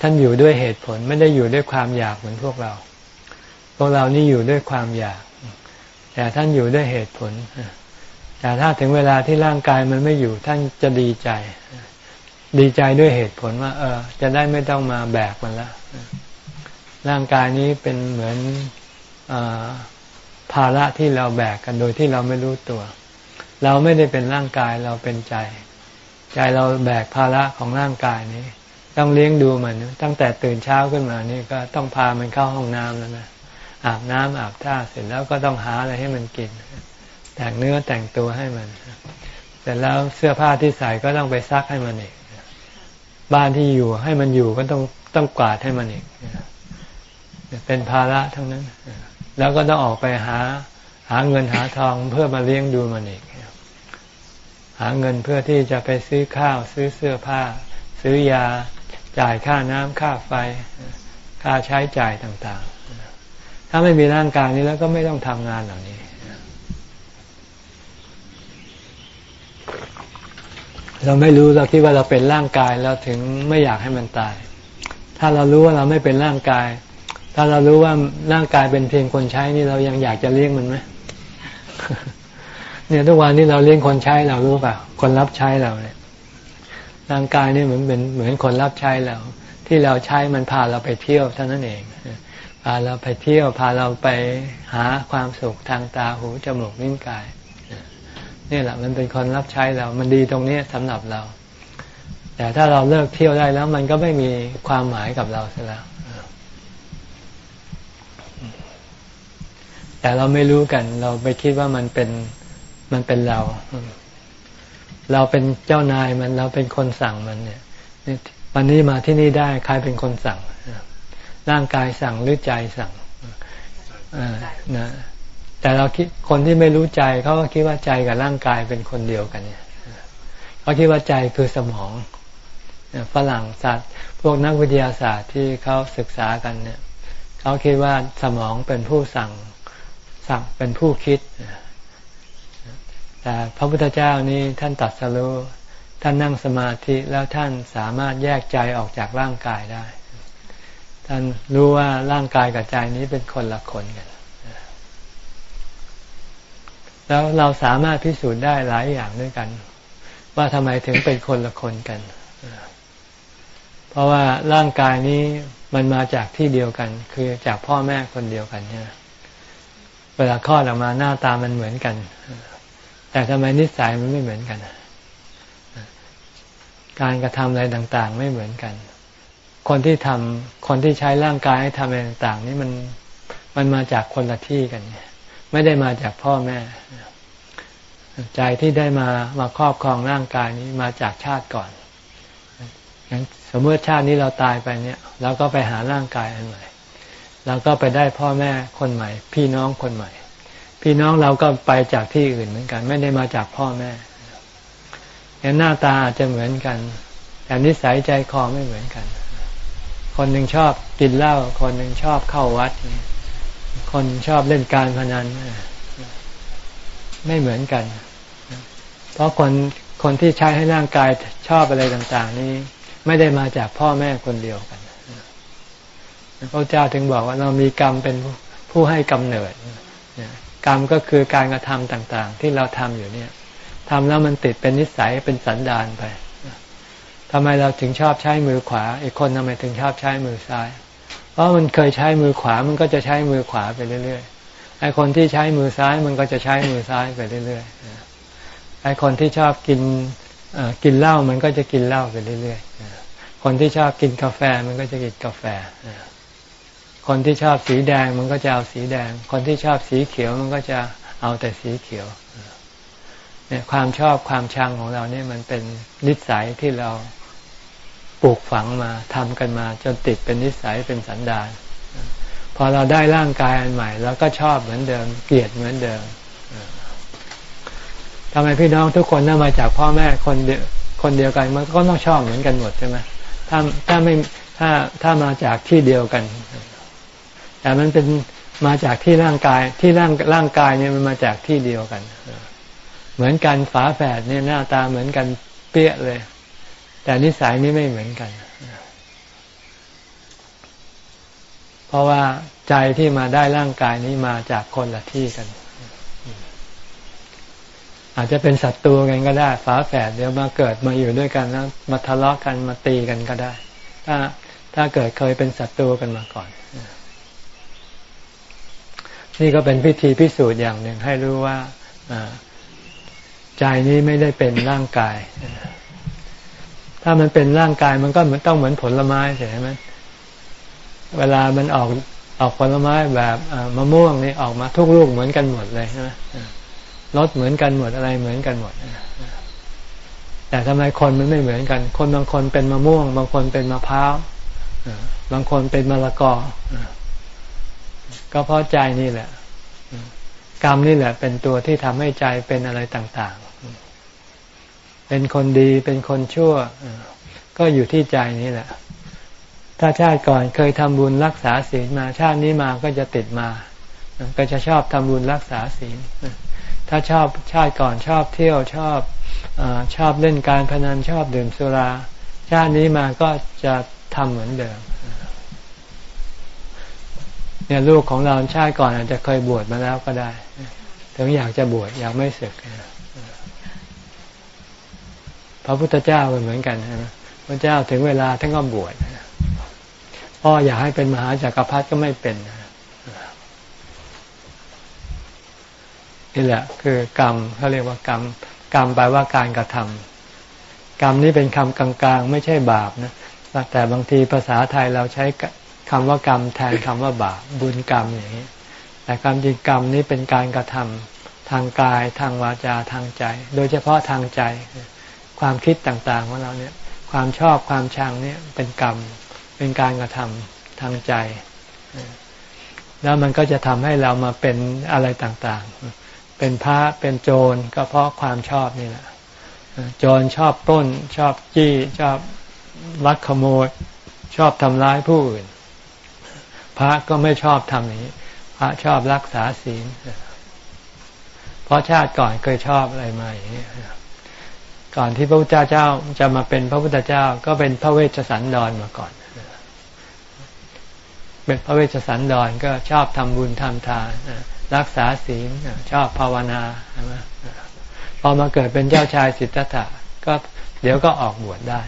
ท่านอยู่ด้วยเหตุผลไม่ได้อยู่ด้วยความอยากเหมือนพวกเรา พวกเรานี่อยู่ด้วยความอยาก แต่ท่านอยู่ด้วยเหตุผล แต่ถ้าถึงเวลาที่ร่างกายมันไม่อยู่ท่านจะดีใจ ดีใจด้วยเหตุผลว่า เออ จะได้ไม่ต้องมาแบกมันละร่างกายนี้เป็นเหมือนอภาระที่เราแบกกันโดยที่เราไม่รู้ตัว เราไม่ได้เป็นร่างกายเราเป็นใจ ใจเราแบกภาระของร่างกายนี้ ต้องเลี้ยงดูมัน ตั้งแต่ตื่นเช้าขึ้นมานี่ก็ต้องพามันเข้าห้องน้ำแล้วนะอาบน้ำอาบท่าเสร็จแล้วก็ต้องหาอะไรให้มันกิน แต่งเนื้อแต่งตัวให้มัน เสร็จแล้วเสื้อผ้าที่ใส่ก็ต้องไปซักให้มันอีก บ้านที่อยู่ ให้มันอยู่ก็ต้องต้องกวาดให้มันอีกเป็นภาระทั้งนั้น แล้วก็ต้องออกไปหา หาเงินหาทองเพื่อมาเลี้ยงดูมันอีก หาเงินเพื่อที่จะไปซื้อข้าว ซื้อเสื้อผ้า ซื้อยาจ่ายค่าน้ำค่าไฟ ค่าใช้จ่ายต่างๆ ถ้าไม่มีร่างกายนี้แล้วก็ไม่ต้องทำงานเหล่านี้ เราไม่รู้เราคิดว่าเราเป็นร่างกายเราถึงไม่อยากให้มันตาย ถ้าเรารู้ว่าเราไม่เป็นร่างกาย ถ้าเรารู้ว่าร่างกายเป็นเพียงคนใช้นี่เรายังอยากจะเลี้ยงมันไหมเนี่ยทุกวันนี้เราเลี้ยงคนใช้เรารู้ป่ะคนรับใช้เราเนี่ยร่างกายนี่เหมือนเป็นเหมือนคนรับใช้เรา ที่เราใช้มันพาเราไปเที่ยวเท่านั้นเองพาเราไปเที่ยวพาเราไปหาความสุขทางตาหูจมูกลิ้นกาย นี่แหละมันเป็นคนรับใช้เรา มันดีตรงนี้สำหรับเรา แต่ถ้าเราเลิกเที่ยวได้แล้ว มันก็ไม่มีความหมายกับเราซะแล้วแต่เราไม่รู้กัน เราไปคิดว่ามันเป็นมันเป็นเรา เราเป็นเจ้านายมันเราเป็นคนสั่งมันเนี่ยวันนี้มาที่นี่ได้ใครเป็นคนสั่งร่างกายสั่งหรือใจสั่งนะ แต่เราคิดคนที่ไม่รู้ใจเขาก็คิดว่าใจกับร่างกายเป็นคนเดียวกันเนี่ยเขาคิดว่าใจคือสมองฝรั่งศาสตร์พวกนักวิทยาศาสตร์ที่เขาศึกษากันเนี่ยเขาคิดว่าสมองเป็นผู้สั่งสั่งเป็นผู้คิดแต่พระพุทธเจ้านี้ท่านตัดสรู้ท่านนั่งสมาธิแล้วท่านสามารถแยกใจออกจากร่างกายได้ ท่านรู้ว่าร่างกายกับใจนี้เป็นคนละคนกัน แล้วเราสามารถพิสูจน์ได้หลายอย่างด้วยกัน ว่าทำไมถึงเป็นคนละคนกัน เพราะว่าร่างกายนี้มันมาจากที่เดียวกัน คือจากพ่อแม่คนเดียวกันเนี่ยเวลาคลอดออกมาหน้าตามันเหมือนกัน แต่ทำไมนิสัยมันไม่เหมือนกัน การกระทำอะไรต่าง ๆ ไม่เหมือนกัน คนที่ทำคนที่ใช้ร่างกายให้ทำอะไรต่าง ๆ นี่มันมันมาจากคนละที่กัน ไม่ได้มาจากพ่อแม่ ใจที่ได้มามาครอบครองร่างกายนี้มาจากชาติก่อนสมมติชาตินี้เราตายไปเนี่ยเราก็ไปหาร่างกายอันใหม่เราก็ไปได้พ่อแม่คนใหม่ พี่น้องคนใหม่ พี่น้องเราก็ไปจากที่อื่นเหมือนกัน ไม่ได้มาจากพ่อแม่เห็นหน้าตาอาจจะเหมือนกัน แต่นิสัยใจคอไม่เหมือนกัน คนหนึ่งชอบกินเหล้าคนหนึ่งชอบเข้าวัด คนชอบเล่นการพนัน ไม่เหมือนกัน เพราะคนคนที่ใช้ให้ร่างกายชอบอะไรต่าง ๆ นี้ ไม่ได้มาจากพ่อแม่คนเดียวกันพระเจ้าถึงบอกว่าเรามีกรรมเป็นผู้ให้กำเนิดกรรมก็คือการกระทำต่าง ๆ ที่เราทำอยู่เนี่ยทำแล้วมันติดเป็นนิสัยเป็นสันดานไปทำไมเราถึงชอบใช้มือขวา อีกคนทำไมถึงชอบใช้มือซ้าย เพราะมันเคยใช้มือขวามันก็จะใช้มือขวาไปเรื่อยๆ ไอ้คนที่ใช้มือซ้ายมันก็จะใช้มือซ้ายไปเรื่อยๆไอ้คนที่ชอบกินกินเหล้ามันก็จะกินเหล้าไปเรื่อยๆคนที่ชอบกินกาแฟมันก็จะกินกาแฟ คนที่ชอบสีแดงมันก็จะเอาสีแดง คนที่ชอบสีเขียวมันก็จะเอาแต่สีเขียวเนี่ยความชอบความชังของเราเนี่ยมันเป็นนิสัยที่เราปลูกฝังมาทำกันมาจนติดเป็นนิสัยเป็นสันดาน พอเราได้ร่างกายอันใหม่เราก็ชอบเหมือนเดิม เกลียดเหมือนเดิมทำไมพี่น้องทุกคนถ้ามาจากพ่อแม่คนเดียวคนเดียวกันมันก็ต้องชอบเหมือนกันหมดใช่ไหมถ้าถ้าไม่ถ้าถ้ามาจากที่เดียวกัน แต่มันเป็นมาจากที่ร่างกายที่ร่างร่างกายเนี่ยมันมาจากที่เดียวกัน เหมือนกันฝาแฝดเนี่ยหน้าตาเหมือนกันเปี้ยเลย แต่นิสัยนี่ไม่เหมือนกัน เพราะว่าใจที่มาได้ร่างกายนี้มาจากคนละที่กัน อาจจะเป็นศัตรูกันก็ได้ฝาแฝดเดี๋ยวมาเกิดมาอยู่ด้วยกันแล้วมาทะเลาะกันมาตีกันก็ได้ ถ้าถ้าเกิดเคยเป็นศัตรูกันมาก่อน นี่ก็เป็นพิธีพิสูจน์อย่างหนึ่งให้รู้ว่าใจนี้ไม่ได้เป็นร่างกาย ถ้ามันเป็นร่างกายมันก็เหมือนต้องเหมือนผลไม้ใช่ไหม เวลามันออกออกผลไม้แบบมะม่วงนี่ออกมาทุกลูกเหมือนกันหมดเลยใช่ไหมรสเหมือนกันหมดอะไรเหมือนกันหมดแต่ทำไมคนมันไม่เหมือนกัน คนบางคนเป็นมะม่วง บางคนเป็นมะพร้าวบางคนเป็นมะละกอก็เพราะใจนี่แหละ กรรมนี่แหละ เป็นตัวที่ทำให้ใจเป็นอะไรต่างๆ เป็นคนดีเป็นคนชั่ว ก็อยู่ที่ใจนี่แหละ ถ้าชาติก่อนเคยทำบุญรักษาศีลมาชาตินี้มาก็จะติดมา ก็จะชอบทำบุญรักษาศีล ถ้าชอบชาติก่อนชอบเที่ยวชอบอชอบเล่นการพนันชอบดื่มสุรา ชาตินี้มาก็จะทำเหมือนเดิมเนี่ยลูกของเราชาติก่อนอาจจะเคยบวชมาแล้วก็ได้ ถึงอยากจะบวชอยากไม่ศึกพระพุทธเจ้าเหมือนกันนะพระเจ้าถึงเวลาท่านก็บวช พ่ออยากให้เป็นมหาจากักรพรรดิก็ไม่เป็นนี่แหละ คือกรรมเขาเรียกว่ากรรม กรรมแปลว่าการกระทำกรรมนี้เป็นคำกลางๆ ไม่ใช่บาปนะแต่บางทีภาษาไทยเราใช้คำว่ากรรมแทนคำว่าบาปบุญกรรมอย่างนี้ แต่ความจริงกรรมนี้เป็นการกระทำทางกายทางวาจาทางใจ โดยเฉพาะทางใจ ความคิดต่างๆของเราเนี่ย ความชอบความชังเนี่ยเป็นกรรม เป็นการกระทำทางใจ แล้วมันก็จะทำให้เรามาเป็นอะไรต่างๆ เป็นพระเป็นโจรก็เพราะความชอบนี่แหละโจรชอบต้น ชอบจี้ชอบลักขโมย ชอบทำร้ายผู้อื่น พระก็ไม่ชอบทำอย่างนี้ พระชอบรักษาศีลเพราะชาติก่อนเคยชอบอะไรมาอย่างนี้ก่อนที่พระพุทธเจ้าจะมาเป็นพระพุทธเจ้าก็เป็นพระเวชสันดรมาก่อน เป็นพระเวชสันดรก็ชอบทำบุญทำทานรักษาศีลชอบภาวนาพอมาเกิดเป็นเจ้าชายสิทธัตถะก็เดี๋ยวก็ออกบวชได้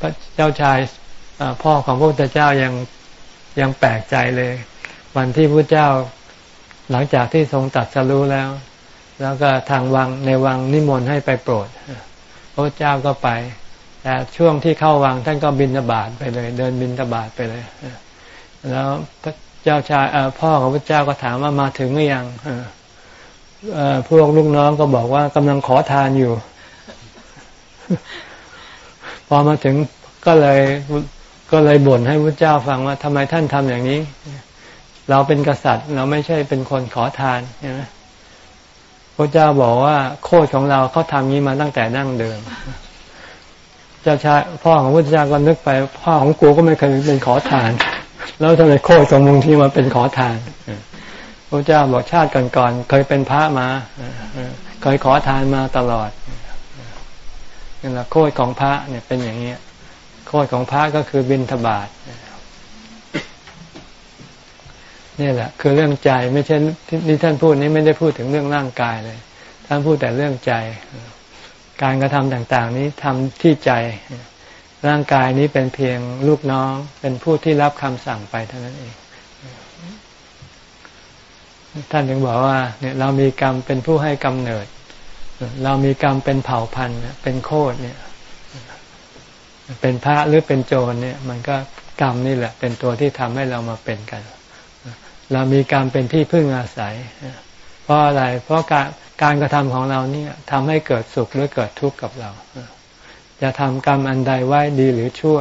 พระเจ้าชายพ่อของพระพุทธเจ้ายังยังแปลกใจเลย วันที่พระเจ้าหลังจากที่ทรงตัดสรู้แล้ว แล้วก็ทางวังในวังนิมนต์ให้ไปโปรด พระเจ้าก็ไป แต่ช่วงที่เข้าวังท่านก็บินบาตไปเลย เดินบินบาตไปเลย แล้วพระเจ้าชายพ่อของพระเจ้าก็ถามว่ามาถึงหรือยังพวกลูกน้องก็บอกว่ากำลังขอทานอยู่ พอมาถึงก็เลยก็เลยบ่นให้พระเจ้าฟังว่าทำไมท่านทำอย่างนี้ เราเป็นกษัตริย์ เราไม่ใช่เป็นคนขอทานใช่ไหมพระเจ้าบอกว่าโคตรของเราเขาทำนี้มาตั้งแต่นั่งเดิม เจ้าชายพ่อของพระเจ้าก็นึกไป พ่อของกูก็ไม่เคยเป็นขอทาน แล้วทำไมโคตรของมึงที่มาเป็นขอทานพระเจ้าบอกชาติก่อนๆเคยเป็นพระมาเคยขอทานมาตลอดนี่แหละโคตรของพระเนี่ยเป็นอย่างนี้โคตรของพระก็คือบินทบาทนี่แหละ คือเรื่องใจไม่ใช่ที่ท่านพูดนี้ไม่ได้พูดถึงเรื่องร่างกายเลย ท่านพูดแต่เรื่องใจ การกระทำต่างๆ นี้ทำที่ใจ ร่างกายนี้เป็นเพียงลูกน้อง เป็นผู้ที่รับคำสั่งไปเท่านั้นเอง ท่านถึงบอกว่า เนี่ย เรามีกรรมเป็นผู้ให้กำเนิด เรามีกรรมเป็นเผ่าพันธุ์เป็นโคดเนี่ย เป็นพระหรือเป็นโจรเนี่ย มันก็กรรมนี่แหละ เป็นตัวที่ทำให้เรามาเป็นกัน เรามีกรรมเป็นที่พึ่งอาศัย เพราะอะไร เพราะการ การกระทำของเราเนี่ยทำให้เกิดสุขหรือเกิดทุกข์กับเราจะทำกรรมอันใดไว้ดีหรือชั่ว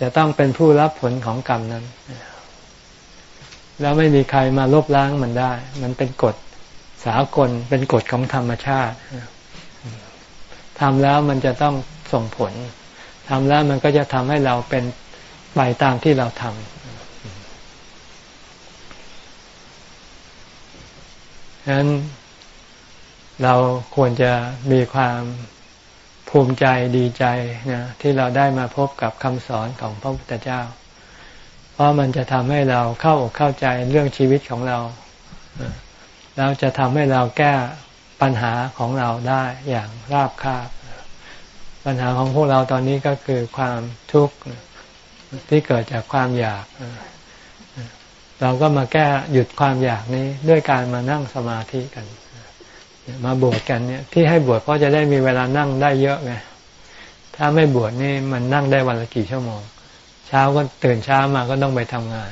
จะต้องเป็นผู้รับผลของกรรมนั้น แล้วไม่มีใครมาลบล้างมันได้ มันเป็นกฎสากลเป็นกฎของธรรมชาติทำแล้วมันจะต้องส่งผลทำแล้วมันก็จะทำให้เราเป็นไปตามที่เราทำฉะนั้น เราควรจะมีความภูมิใจดีใจนะที่เราได้มาพบกับคำสอนของพระพุทธเจ้า เพราะมันจะทำให้เราเข้าอกเข้าใจเรื่องชีวิตของเราแล้วจะทำให้เราแก้ปัญหาของเราได้อย่างราบคาบ ปัญหาของพวกเราตอนนี้ก็คือความทุกข์ที่เกิดจากความอยาก เราก็มาแก้หยุดความอยากนี้ด้วยการมานั่งสมาธิกัน มาบวชกันเนี่ย ที่ให้บวชเพราะจะได้มีเวลานั่งได้เยอะไงถ้าไม่บวชนี่มันนั่งได้วันละกี่ชั่วโมง เช้าก็ตื่นเช้ามาก็ต้องไปทำงาน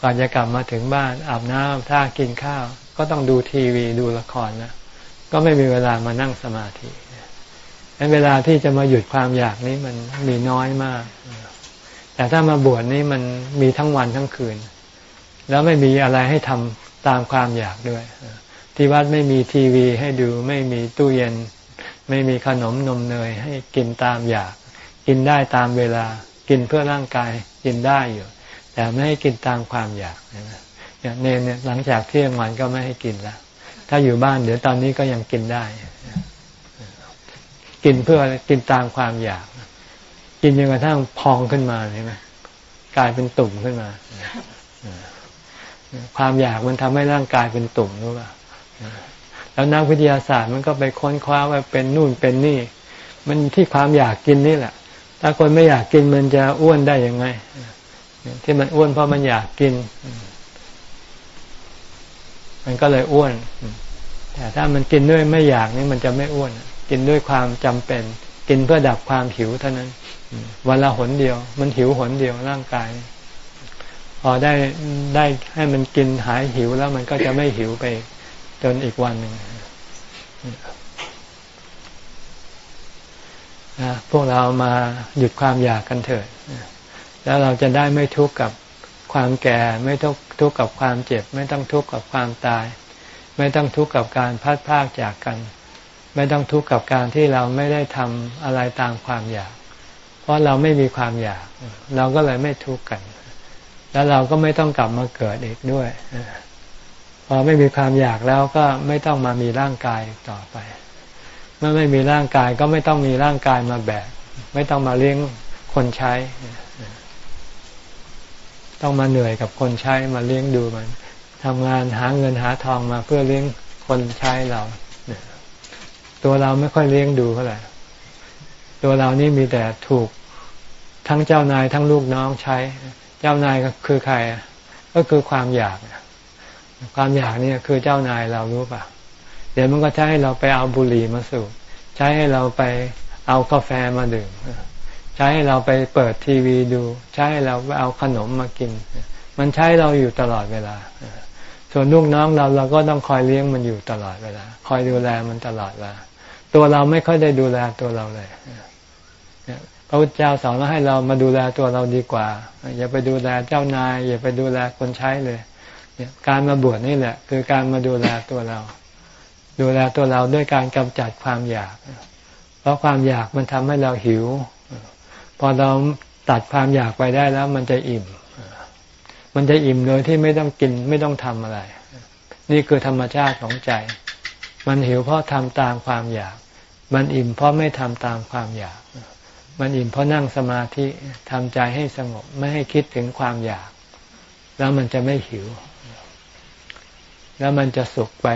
ก่อนจะกลับมาถึงบ้านอาบน้ำท่ากินข้าว ก็ต้องดูทีวีดูละครนะก็ไม่มีเวลามานั่งสมาธิเวลาที่จะมาหยุดความอยากนี้มันมีน้อยมาก แต่ถ้ามาบวชนี่มันมีทั้งวันทั้งคืน แล้วไม่มีอะไรให้ทำตามความอยากด้วย ที่วัดไม่มีทีวีให้ดูไม่มีตู้เย็น ไม่มีขนมนมเนย ให้กินตามอยาก กินได้ตามเวลา กินเพื่อร่างกายกินได้อยู่ แต่ไม่ให้กินตามความอยากเนี่ยเนนเนี่ยหลังจากเที่ยงวันก็ไม่ให้กินแล้วถ้าอยู่บ้านเดี๋ยวตอนนี้ก็ยังกินได้ กินเพื่อกินตามความอยาก กินจนกระทั่งพองขึ้นมาใช่ไหมกลายเป็นตุ่มขึ้นมา ความอยากมันทำให้ร่างกายเป็นตุ่มรู้ป่ะ แล้วนักวิทยาศาสตร์มันก็ไปค้นคว้าว่าเป็นนู่นเป็นนี่ มันที่ความอยากกินนี่แหละ ถ้าคนไม่อยากกินมันจะอ้วนได้ยังไง ที่มันอ้วนเพราะมันอยากกิน มันก็เลยอ้วน แต่ถ้ามันกินด้วยไม่อยากนี่มันจะไม่อ้วน กินด้วยความจำเป็น กินเพื่อดับความหิวเท่านั้น วันละหนเดียว มันหิวหนเดียวร่างกาย พอได้ได้ให้มันกินหายหิวแล้วมันก็จะไม่หิวไป จนอีกวันหนึ่งนะพวกเรามาหยุดความอยากกันเถิดแล้วเราจะได้ไม่ทุกข์กับความแก่ ไม่ทุกทุกข์กับความเจ็บ ไม่ต้องทุกข์กับความตาย ไม่ต้องทุกข์กับการพัดพากจากกัน ไม่ต้องทุกข์กับการที่เราไม่ได้ทำอะไรตามความอยาก เพราะเราไม่มีความอยาก เราก็เลยไม่ทุกข์กัน แล้วเราก็ไม่ต้องกลับมาเกิดอีกด้วย พอไม่มีความอยากแล้วก็ไม่ต้องมามีร่างกายต่อไป เมื่อไม่มีร่างกายก็ไม่ต้องมีร่างกายมาแบกไม่ต้องมาเลี้ยงคนใช้ ต้องมาเหนื่อยกับคนใช้มาเลี้ยงดูมันทำงานหาเงินหาทองมาเพื่อเลี้ยงคนใช้เราตัวเราไม่ค่อยเลี้ยงดูเท่าไหร่ตัวเรานี่มีแต่ถูกทั้งเจ้านายทั้งลูกน้องใช้ เจ้านายก็คือใคร ก็คือความอยาก ความอยากนี่คือเจ้านายเรารู้ป่ะ เดี๋ยวมันก็ใช้ให้เราไปเอาบุหรี่มาสูบใช้ให้เราไปเอากาแฟมาดื่มใช้ให้เราไปเปิดทีวีดู ใช้ให้เราไปเอาขนมมากิน มันใช้เราอยู่ตลอดเวลา ส่วนลูกน้องเราเราก็ต้องคอยเลี้ยงมันอยู่ตลอดเวลา คอยดูแลมันตลอดเวลาตัวเราไม่ค่อยได้ดูแลตัวเราเลยพระพุทธเจ้าสอนว่าให้เรามาดูแลตัวเราดีกว่า อย่าไปดูแลเจ้านาย อย่าไปดูแลคนใช้เลย เนี่ยการมาบวชนี่แหละ คือการมาดูแลตัวเรา ดูแลตัวเราด้วยการกำจัดความอยาก เพราะความอยากมันทำให้เราหิว พอเราตัดความอยากไปได้แล้ว มันจะอิ่ม มันจะอิ่มโดยที่ไม่ต้องกินไม่ต้องทำอะไร นี่คือธรรมชาติของใจ มันหิวเพราะทำตามความอยาก มันอิ่มเพราะไม่ทำตามความอยาก มันอิ่มเพราะนั่งสมาธิทำใจให้สงบไม่ให้คิดถึงความอยาก แล้วมันจะไม่หิว แล้วมันจะสุขไป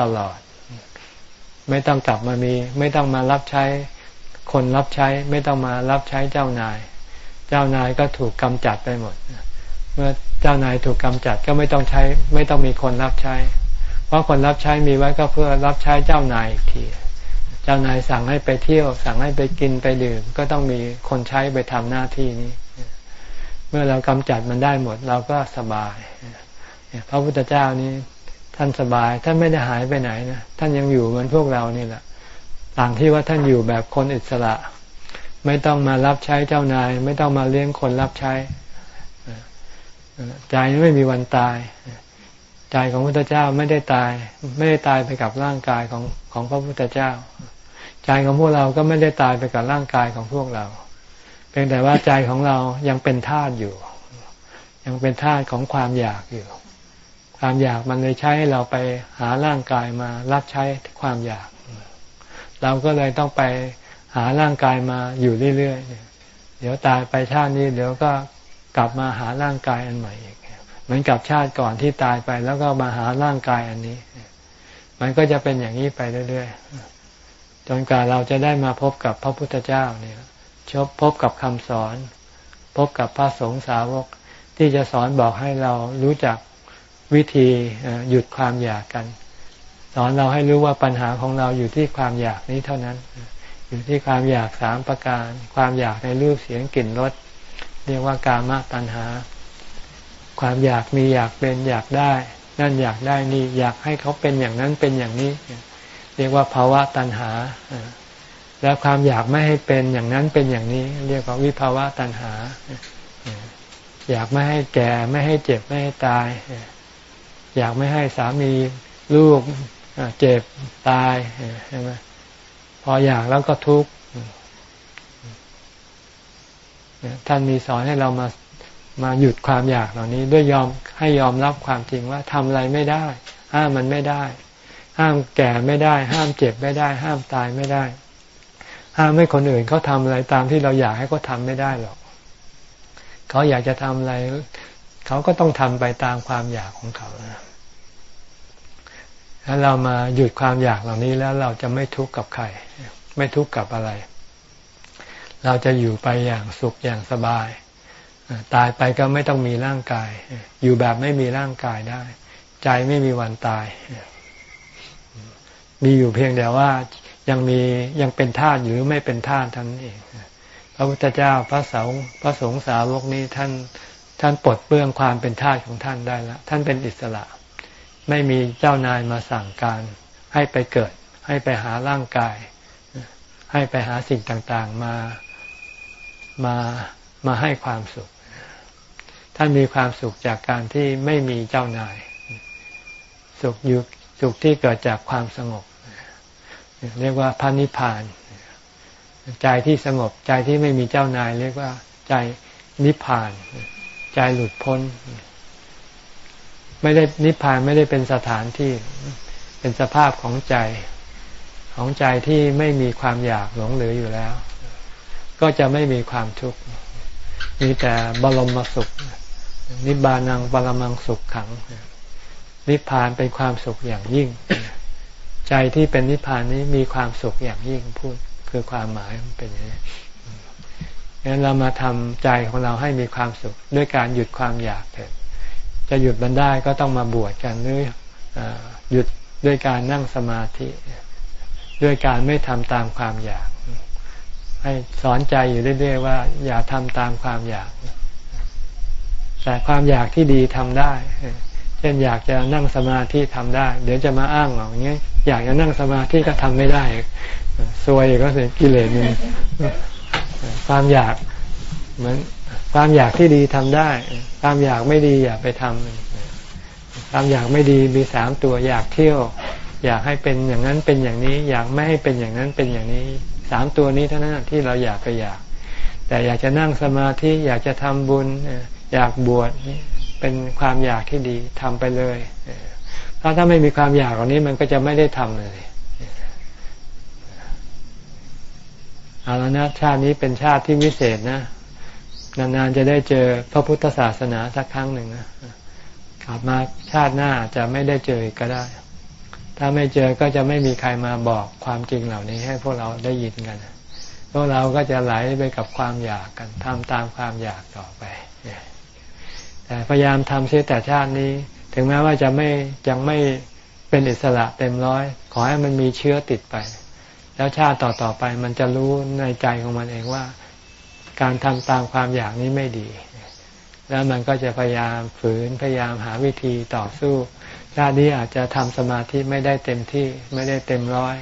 ตลอด ไม่ต้องกลับมามี ไม่ต้องมารับใช้คนรับใช้ ไม่ต้องมารับใช้เจ้านาย เจ้านายก็ถูกกำจัดไปหมด เมื่อเจ้านายถูกกำจัดก็ไม่ต้องใช้ ไม่ต้องมีคนรับใช้ เพราะคนรับใช้มีไว้ก็เพื่อรับใช้เจ้านายอีกทีจ้านายสั่งให้ไปเที่ยว สั่งให้ไปกินไปดื่ม ก็ต้องมีคนใช้ไปทำหน้าที่นี้ เมื่อเรากำจัดมันได้หมด เราก็สบายพระพุทธเจ้านี้ ท่านสบาย ท่านไม่ได้หายไปไหนนะท่านยังอยู่เหมือนพวกเรานี่แหละต่างที่ว่าท่านอยู่แบบคนอิสระ ไม่ต้องมารับใช้เจ้านาย ไม่ต้องมาเลี้ยงคนรับใช้ใจไม่มีวันตาย ใจของพระพุทธเจ้าไม่ได้ตาย ไม่ได้ตายไปกับร่างกายของของพระพุทธเจ้า ใจของพวกเราก็ไม่ได้ตายไปกับร่างกายของพวกเราเพียงแต่ว่าใจของเรายังเป็นธาตุอยู่ ยังเป็นธาตุของความอยากอยู่ ความอยากมันเลยใช้ให้เราไปหาร่างกายมารับใช้ความอยาก เราก็เลยต้องไปหาร่างกายมาอยู่เรื่อยๆ เดี๋ยวตายไปชาตินี้เดี๋ยวก็กลับมาหาร่างกายอันใหม่อีกเหมือนกับชาติก่อนที่ตายไปแล้วก็มาหาร่างกายอันนี้ มันก็จะเป็นอย่างนี้ไปเรื่อยๆ จนกว่าเราจะได้มาพบกับพระพุทธเจ้าเนี่ยชบพบกับคำสอน พบกับพระสงฆ์สาวกที่จะสอนบอกให้เรารู้จัก วิธีหยุดความอยากกัน สอนเราให้รู้ว่าปัญหาของเราอยู่ที่ความอยากนี้เท่านั้น อยู่ที่ความอยากสามประการ ความอยากในรูปเสียงกลิ่นรสเรียกว่ากามตัณหา ความอยากมีอยากเป็นอยากได้ นั่นอยากได้นี่อยากให้เขาเป็นอย่างนั้นเป็นอย่างนี้ เรียกว่าภาวะตัณหาแล้วความอยากไม่ให้เป็นอย่างนั้นเป็นอย่างนี้ เรียกว่าวิภาวะตัณหา อยากไม่ให้แก่ไม่ให้เจ็บไม่ให้ตาย อยากไม่ให้สามีลูกเจ็บตายใช่ไหมพออยากแล้วก็ทุกข์ท่านมีสอนให้เรามามาหยุดความอยากเหล่านี้ ด้วยยอมให้ยอมรับความจริงว่าทำอะไรไม่ได้ ห้ามมันไม่ได้ ห้ามแก่ไม่ได้ ห้ามเจ็บไม่ได้ ห้ามตายไม่ได้ ห้ามให้คนอื่นเขาทำอะไรตามที่เราอยากให้เขาทาไม่ได้หรอกเขาอยากจะทำอะไร เขาก็ต้องทำไปตามความอยากของเขา ถ้าเรามาหยุดความอยากเหล่านี้แล้วเราจะไม่ทุกข์กับใคร ไม่ทุกข์กับอะไร เราจะอยู่ไปอย่างสุขอย่างสบาย ตายไปก็ไม่ต้องมีร่างกาย อยู่แบบไม่มีร่างกายได้ ใจไม่มีวันตาย มีอยู่เพียงแต่ว่ายังมียังเป็นธาตุหรือไม่เป็นธาตุท่านเองพระพุทธเจ้าพระสงฆ์พระสงฆ์สาวกนี้ท่านท่านปลดเปลื้องความเป็นธาตุของท่านได้แล้วท่านเป็นอิสระ ไม่มีเจ้านายมาสั่งการ ให้ไปเกิด ให้ไปหาร่างกาย ให้ไปหาสิ่งต่างๆมามามาให้ความสุข ท่านมีความสุขจากการที่ไม่มีเจ้านาย สุขอยู่สุขที่เกิดจากความสงบ เรียกว่าพระนิพพาน ใจที่สงบใจที่ไม่มีเจ้านาย เรียกว่าใจนิพพาน ใจหลุดพ้น ไม่ได้นิพพานไม่ได้เป็นสถานที่เป็นสภาพของใจของใจที่ไม่มีความอยากหลงเหลืออยู่แล้ว ก็จะไม่มีความทุกข์มีแต่บรมสุข นิบานังบรมังสุขขัง นิพพานเป็นความสุขอย่างยิ่ง ใจที่เป็นนิพพานนี้มีความสุขอย่างยิ่งพูดคือความหมายมันเป็นอย่างนี้งั้นเรามาทำใจของเราให้มีความสุข ด้วยการหยุดความอยากเถิด จะหยุดมันได้ก็ต้องมาบวชกันหรือหยุดด้วยการนั่งสมาธิ ด้วยการไม่ทำตามความอยาก ให้สอนใจอยู่เรื่อยๆว่า อย่าทำตามความอยาก แต่ความอยากที่ดีทำได้ เช่นอยากจะนั่งสมาธิทำได้ เดี๋ยวจะมาอ้างอย่างเงี้ยอยากจะนั่งสมาธิก็ทำไม่ได้ซวยก็เสียกิเลสนึงความอยากเหมือน ความอยากที่ดีทำได้ ความอยากไม่ดีอย่าไปทำความอยากไม่ดีมีสามตัวอยากเที่ยว อยากให้เป็นอย่างนั้นเป็นอย่างนี้ อยากไม่ให้เป็นอย่างนั้นเป็นอย่างนี้สามตัวนี้เท่านั้นที่เราอยากก็อยาก แต่อยากจะนั่งสมาธิอยากจะทำบุญอยากบวชเป็นความอยากที่ดีทำไปเลยถ้าถ้าไม่มีความอยากเหล่านี้มันก็จะไม่ได้ทำเลยเอาแล้วนะชาตินี้เป็นชาติที่วิเศษนะ นานๆจะได้เจอพระพุทธศาสนาสักครั้งหนึ่งนะกลับมาชาติหน้าจะไม่ได้เจอก็ได้ ถ้าไม่เจอก็จะไม่มีใครมาบอกความจริงเหล่านี้ให้พวกเราได้ยินกันพวกเราก็จะไหลไปกับความอยากกันทำตามความอยากต่อไปแต่พยายามทำเสียแต่ชาตินี้ ถึงแม้ว่าจะไม่ยังไม่เป็นอิสระเต็มร้อย ขอให้มันมีเชื้อติดไป แล้วชาติต่อๆไปมันจะรู้ในใจของมันเองว่า การทำตามความอยากนี้ไม่ดี แล้วมันก็จะพยายามฝืนพยายามหาวิธีต่อสู้ชาตินี้อาจจะทำสมาธิไม่ได้เต็มที่ไม่ได้เต็มร้อย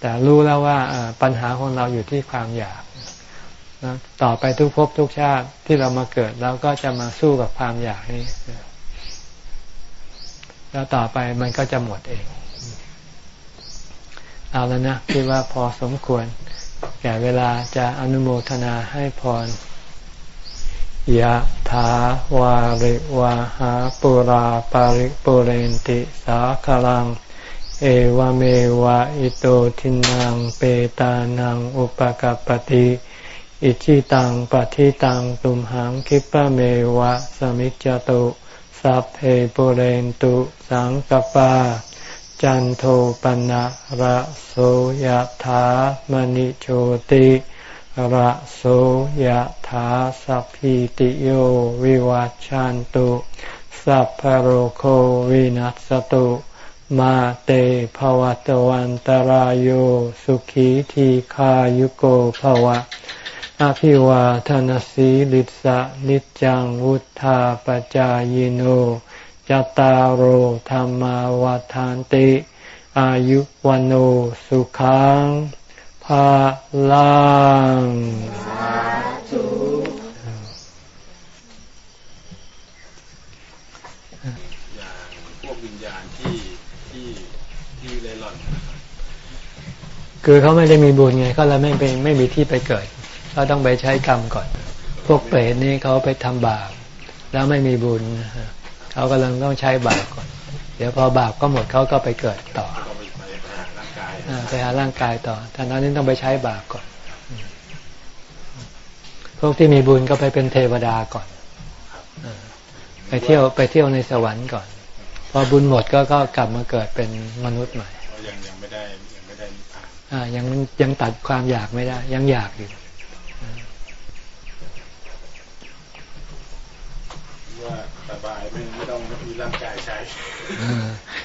แต่รู้แล้วว่าปัญหาของเราอยู่ที่ความอยากต่อไปทุกภพทุกชาติที่เรามาเกิดเราก็จะมาสู้กับความอยากนี้แล้วต่อไปมันก็จะหมดเอง เอาแล้วนะคิดว่าพอสมควร ก่เวลาจะอนุโมทนาให้พรยะถาวาริวาหาปุราปาริปุเรนติสาคลัง เอวเมวะอิโตทินังเปตานังอุปกปติอิจิตังปฏิตังตุมหังคิปะเมวะสมิจจตุสัพเพปุเรนตุสังกปา จันโทปนะระโสยถามณิโชติระโสยถาสัพพิติโยวิวัชชันตุสัพพโรโควินัสตุ มาเตภวัตวันตารโยสุขีทีขายุโกภวะ อภิวาทนสีลิสะนิจังวุธาปจายโน จตารโหธรรมวาทานติ อายุวันโอสุขังภาลังอย่างพวกวิญญาณที่ที่ที่เล่ร่อนคือเขาไม่ได้มีบุญไงเขาเลยไม่ไปไม่มีที่ไปเกิดเขาต้องไปใช้กรรมก่อน พวกเปรตนี่เขาไปทำบาปแล้วไม่มีบุญ เขากำลังต้องใช้บาปก่อน เดี๋ยวพอบาปก็หมดเขาก็ไปเกิดต่อไปหาร่างกายต่อท่านนั้นต้องไปใช้บาปก่อน พวกที่มีบุญก็ไปเป็นเทวดาก่อนไปเที่ยวไปเที่ยวในสวรรค์ก่อน พอบุญหมดก็ก็กลับมาเกิดเป็นมนุษย์ใหม่ยังยังไม่ได้ยังไม่ได้อ่ายังยังตัดความอยากไม่ได้ ยังอยากอยู่ว่าสบายไม่ ร่างกายใช้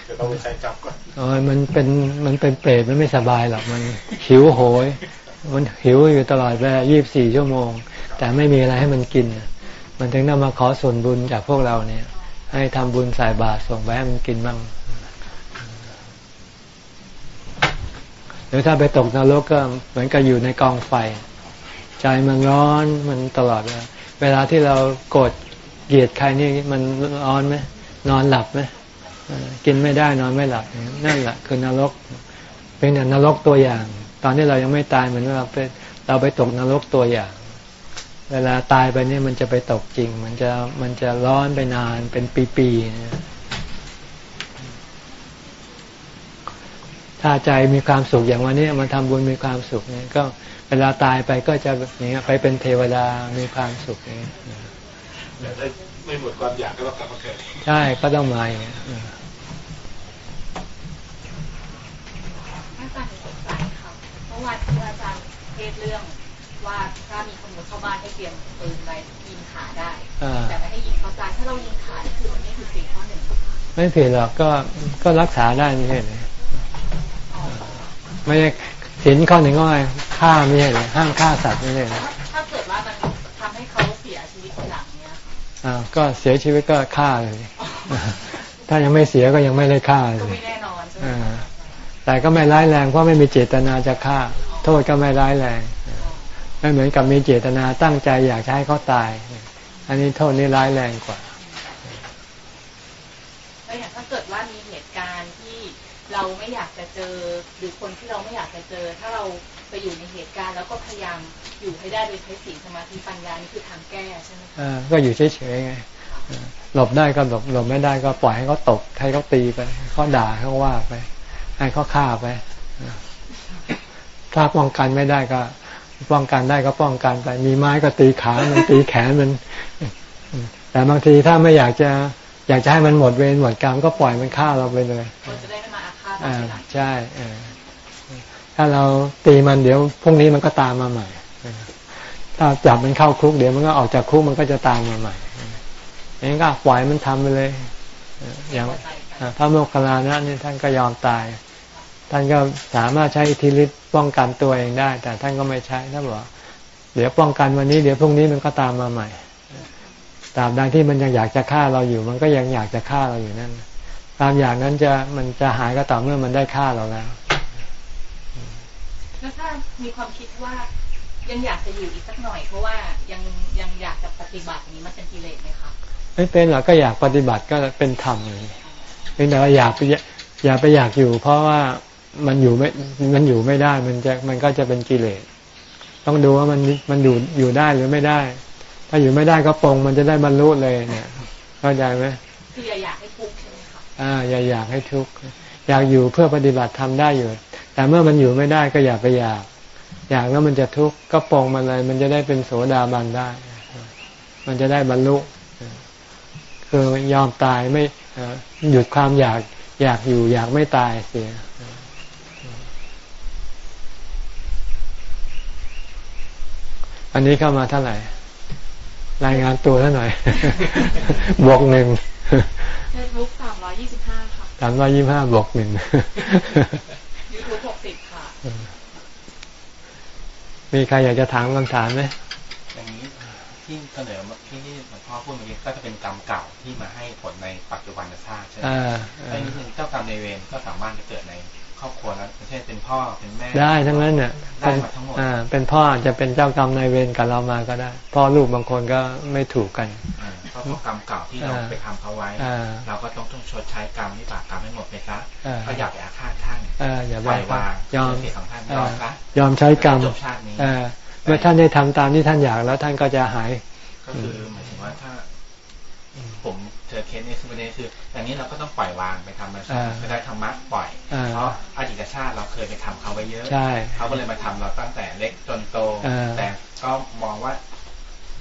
จะต้องไปใช้จับก่อนอ๋อมันเป็นมันเป็นเปรตมันไม่สบายหรอกมันหิวโหย มันหิวอยู่ตลอดเวลายี่บสี่ชั่วโมง แต่ไม่มีอะไรให้มันกิน มันถึงนำมาขอส่วนบุญจากพวกเราเนี่ย ให้ทำบุญใส่บาตรส่งไปให้มันกินบ้างหรือถ้าไปตกนรกก็เหมือนกับอยู่ในกองไฟ ใจมันร้อนมันตลอดเวลาเวลาที่เราโกรธเกลียดใครนี่มันร้อนไหม นอนหลับไหมกินไม่ได้นอนไม่หลับนั่นแหละคือนรก เป็นนรกตัวอย่าง ตอนที่เรายังไม่ตายเหมือนเราไปเราไปตกนรกตัวอย่าง เวลาตายไปเนี่ยมันจะไปตกจริง มันจะมันจะร้อนไปนานเป็นปีๆถ้าใจมีความสุขอย่างวันนี้มันทำบุญมีความสุขเนี่ยก็เวลาตายไปก็จะแบบนี้ไปเป็นเทวดามีความสุขนี้แต่ถ้า ไม่หมดความอยากก็ต้องกลับมาเกิดใช่ก็ต้องมาอย่างเงี้ยอาจารย์สงสัยค่ะเมื่อวานที่อาจารย์เทศเรื่องว่าถ้ามีขโมยเข้าบ้านให้เตรียมปืนไว้ยิงขาได้แต่ไม่ให้ยิงเขาตายถ้าเรายิงขาคือมันไม่ผิดสิ่งข้อหนึ่งไม่ผิดหรอกก็ก็รักษาได้ไม่ใช่เลยไม่ใช่สินข้อหนึ่งก็ฆ่าไม่ใช่เลยห้ามฆ่าสัตว์ไม่ใช่ถ้าเกิดว่ามันทำให้เขาเสียชีวิตทีหลังอ่า ก็เสียชีวิตก็ฆ่าเลย ถ้ายังไม่เสียก็ยังไม่ได้ฆ่าเลยไม่แน่นอนใช่ไหมแต่ก็ไม่ร้ายแรงเพราะไม่มีเจตนาจะฆ่า โทษก็ไม่ร้ายแรงไม่เหมือนกับมีเจตนาตั้งใจอยากให้เขาตาย อันนี้โทษนี่ร้ายแรงกว่าแล้วอย่างถ้าเกิดว่ามีเหตุการณ์ที่เราไม่อยากจะเจอหรือคนที่เราไม่อยากจะเจอ ถ้าเราไปอยู่ในเหตุการณ์แล้วก็พยายาม อยู่ให้ได้โดยใช้ศีลสมาธิปัญญานี่คือทางแก้ใช่ไหมอ่าก็อยู่เฉยๆไงหลบได้ก็หลบหลบไม่ได้ก็ปล่อยให้เขาตกให้เขาตีไปเขาด่าเขาว่าไป ให้เขาฆ่าไปถ้าป้องกันไม่ได้ก็ ป้องกันได้ก็ป้องกันไป มีไม้ก็ตีขามันตีแขนมันแต่บางทีถ้าไม่อยากจะอยากจะให้มันหมดเวรหมดกรรมก็ปล่อยมันฆ่าเราไปเลยจะได้ไม่มาอาฆาตใช่ถ้าเราตีมันเดี๋ยวพรุ่งนี้มันก็ตามมาใหม่ ถ้าจับมันเข้าคุกเดี๋ยวมันก็ออกจากคุกมันก็จะตามมาใหม่อย่างนี้ก็ปล่อยมันทำไปเลย อย่างพระโมคคัลลานะนี่ท่านก็ยอมตาย ท่านก็สามารถใช้อิทธิฤทธิ์ป้องกันตัวเองได้ แต่ท่านก็ไม่ใช้ท่านบอกเดี๋ยวป้องกันวันนี้เดี๋ยวพรุ่งนี้มันก็ตามมาใหม่ต่ตราบใดที่มันยังอยากจะฆ่าเราอยู่ มันก็ยังอยากจะฆ่าเราอยู่นั่นตามอย่างนั้นจะมันจะหายก็ต่อเมื่อมันได้ฆ่าเราแล้วแล้วถ้ามีความคิดว่า ยังอยากจะอยู่อีกสักหน่อย เพราะว่ายังยังอยากจะปฏิบัตินี้มันเป็นกิเลสไหมคะไม่เป็นหรอกก็อยากปฏิบัติก็เป็นธรรมเลยเป็นแต่ว่าอยากไปอยากไปอยากอยู่ เพราะว่ามันอยู่ไม่มันอยู่ไม่ได้มันจะมันก็จะเป็นกิเลสต้องดูว่ามันมันอยู่อยู่ได้หรือไม่ได้ ถ้าอยู่ไม่ได้ก็ปรงมันจะได้บรรลุเลยเนี่ยเข้าใจไหมคืออย่าอยากให้ทุกข์ใช่ไหมคะอ่า อย่าอยากให้ทุกข์อยากอยู่เพื่อปฏิบัติทำได้อยู่ แต่เมื่อมันอยู่ไม่ได้ก็อย่าไปอยาก อยากแล้วมันจะทุกข์ก็ปรงมันเลย มันจะได้เป็นโสดาบันได้ มันจะได้บรรลุคือยอมตายไม่หยุดความอยากอยากอยู่ อยากไม่ตายเสียอันนี้เข้ามาเท่าไหร่ รายงานตัวเท่าไหร่บวกหนึ่งเฟซบุ๊กสามร้อยยี่สิบห้าค่ะสามร้อยยี่ห้าบวกหนึ่งยูทูบหกสิบค่ะ มีใครอยากจะถามคำถามไหมอย่างนี้ที่เสนอที่หลวงพ่อพูดเมื่อกี้ก็จะเป็นกรรมเก่าที่มาให้ผลในปัจจุบันชาติใช่ไหมอ่าไอ้นี่คือเจ้ากรรมในายเวรก็สามารถจะเกิดใน ครอบครัวแล้วเช่นเป็นพ่อเป็นแม่ ได้ทั้งนั้นเนี่ยได้เป็นหมดทั้งหมดอ่าเป็นพ่ออาจจะเป็นเจ้ากรรมนายเวรกับเรามาก็ได้ พ่อลูกบางคนก็ไม่ถูกกันอ่าเพราะเพราะกรรมเก่าที่เราอ่าไปทำเขาไว้อ่าเราก็ต้องต้องชดใช้กรรมที่บาปกรรมให้หมดไปซะอ่าก็อย่าไปอาฆาตท่านอ่าอย่าปไปล่อยวางยอมเสียของท่านยอ่าอมซะยอมใช้กรรมจบชาตินี้อ่าเมื่อท่านได้ทำตามที่ท่านอยากแล้วท่านก็จะหาย ก็คือหมายถึงว่าถ้าผมเจอเคสนี้คือประเด็นคือ อย่างนี้เราก็ต้องปล่อยวางไปทำมันอ่าไม่ได้ธรรมะปล่อยอ่าเพราะอดีตชาติเราเคยไปทำเขาไว้เยอะใช่เขาก็เลยมาทำเราตั้งแต่เล็กจนโตอ่าแต่ก็มองว่า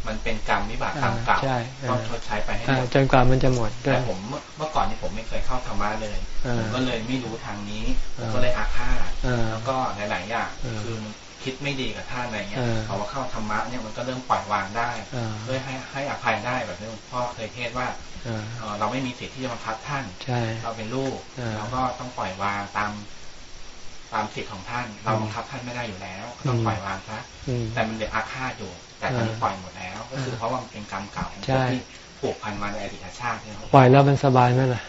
มันเป็นกรรมวิบากกรรมเก่าใช่ต้องชดใช้ไปให้อ่าหมดจนกว่ามันจะหมดก็แต่ผมเมื่อเมื่อก่อนนี่ผมไม่เคยเข้าธรรมะเลยอ่าผมก็เลยไม่รู้ทางนี้ผอ่ามก็เลยอาฆาตอ่าแล้วก็หลายๆอย่างอ่าคือคิดไม่ดีกับท่านอะไรเงี้ยอ่าพอว่าเข้าธรรมะเนี่ยมันก็เริ่มปล่อยวางได้อ่าเพื่อให้ให้อภัยได้แบบที่หลวงพ่อเคยเทศน์ว่าอ่า เอ่อเราไม่มีสิทธิ์ที่จะบังคับท่านใช่เราเป็นลูกอ่าเราก็ต้องปล่อยวางตามตามสิทธิ์ของท่าน เราบังคับท่านไม่ได้อยู่แล้วต้องอืมปล่อยวางซะอืมแต่มันเหลืออาฆาตอยู่ แต่ตอนนี้อ่าปล่อยหมดแล้ว ก็คือเพราะว่ามันเป็นกรรมเก่าของใช่ที่ผูกพันมาในอดีตชาติเนี่ยครับปล่อยแล้วมันสบายไหมล่ะ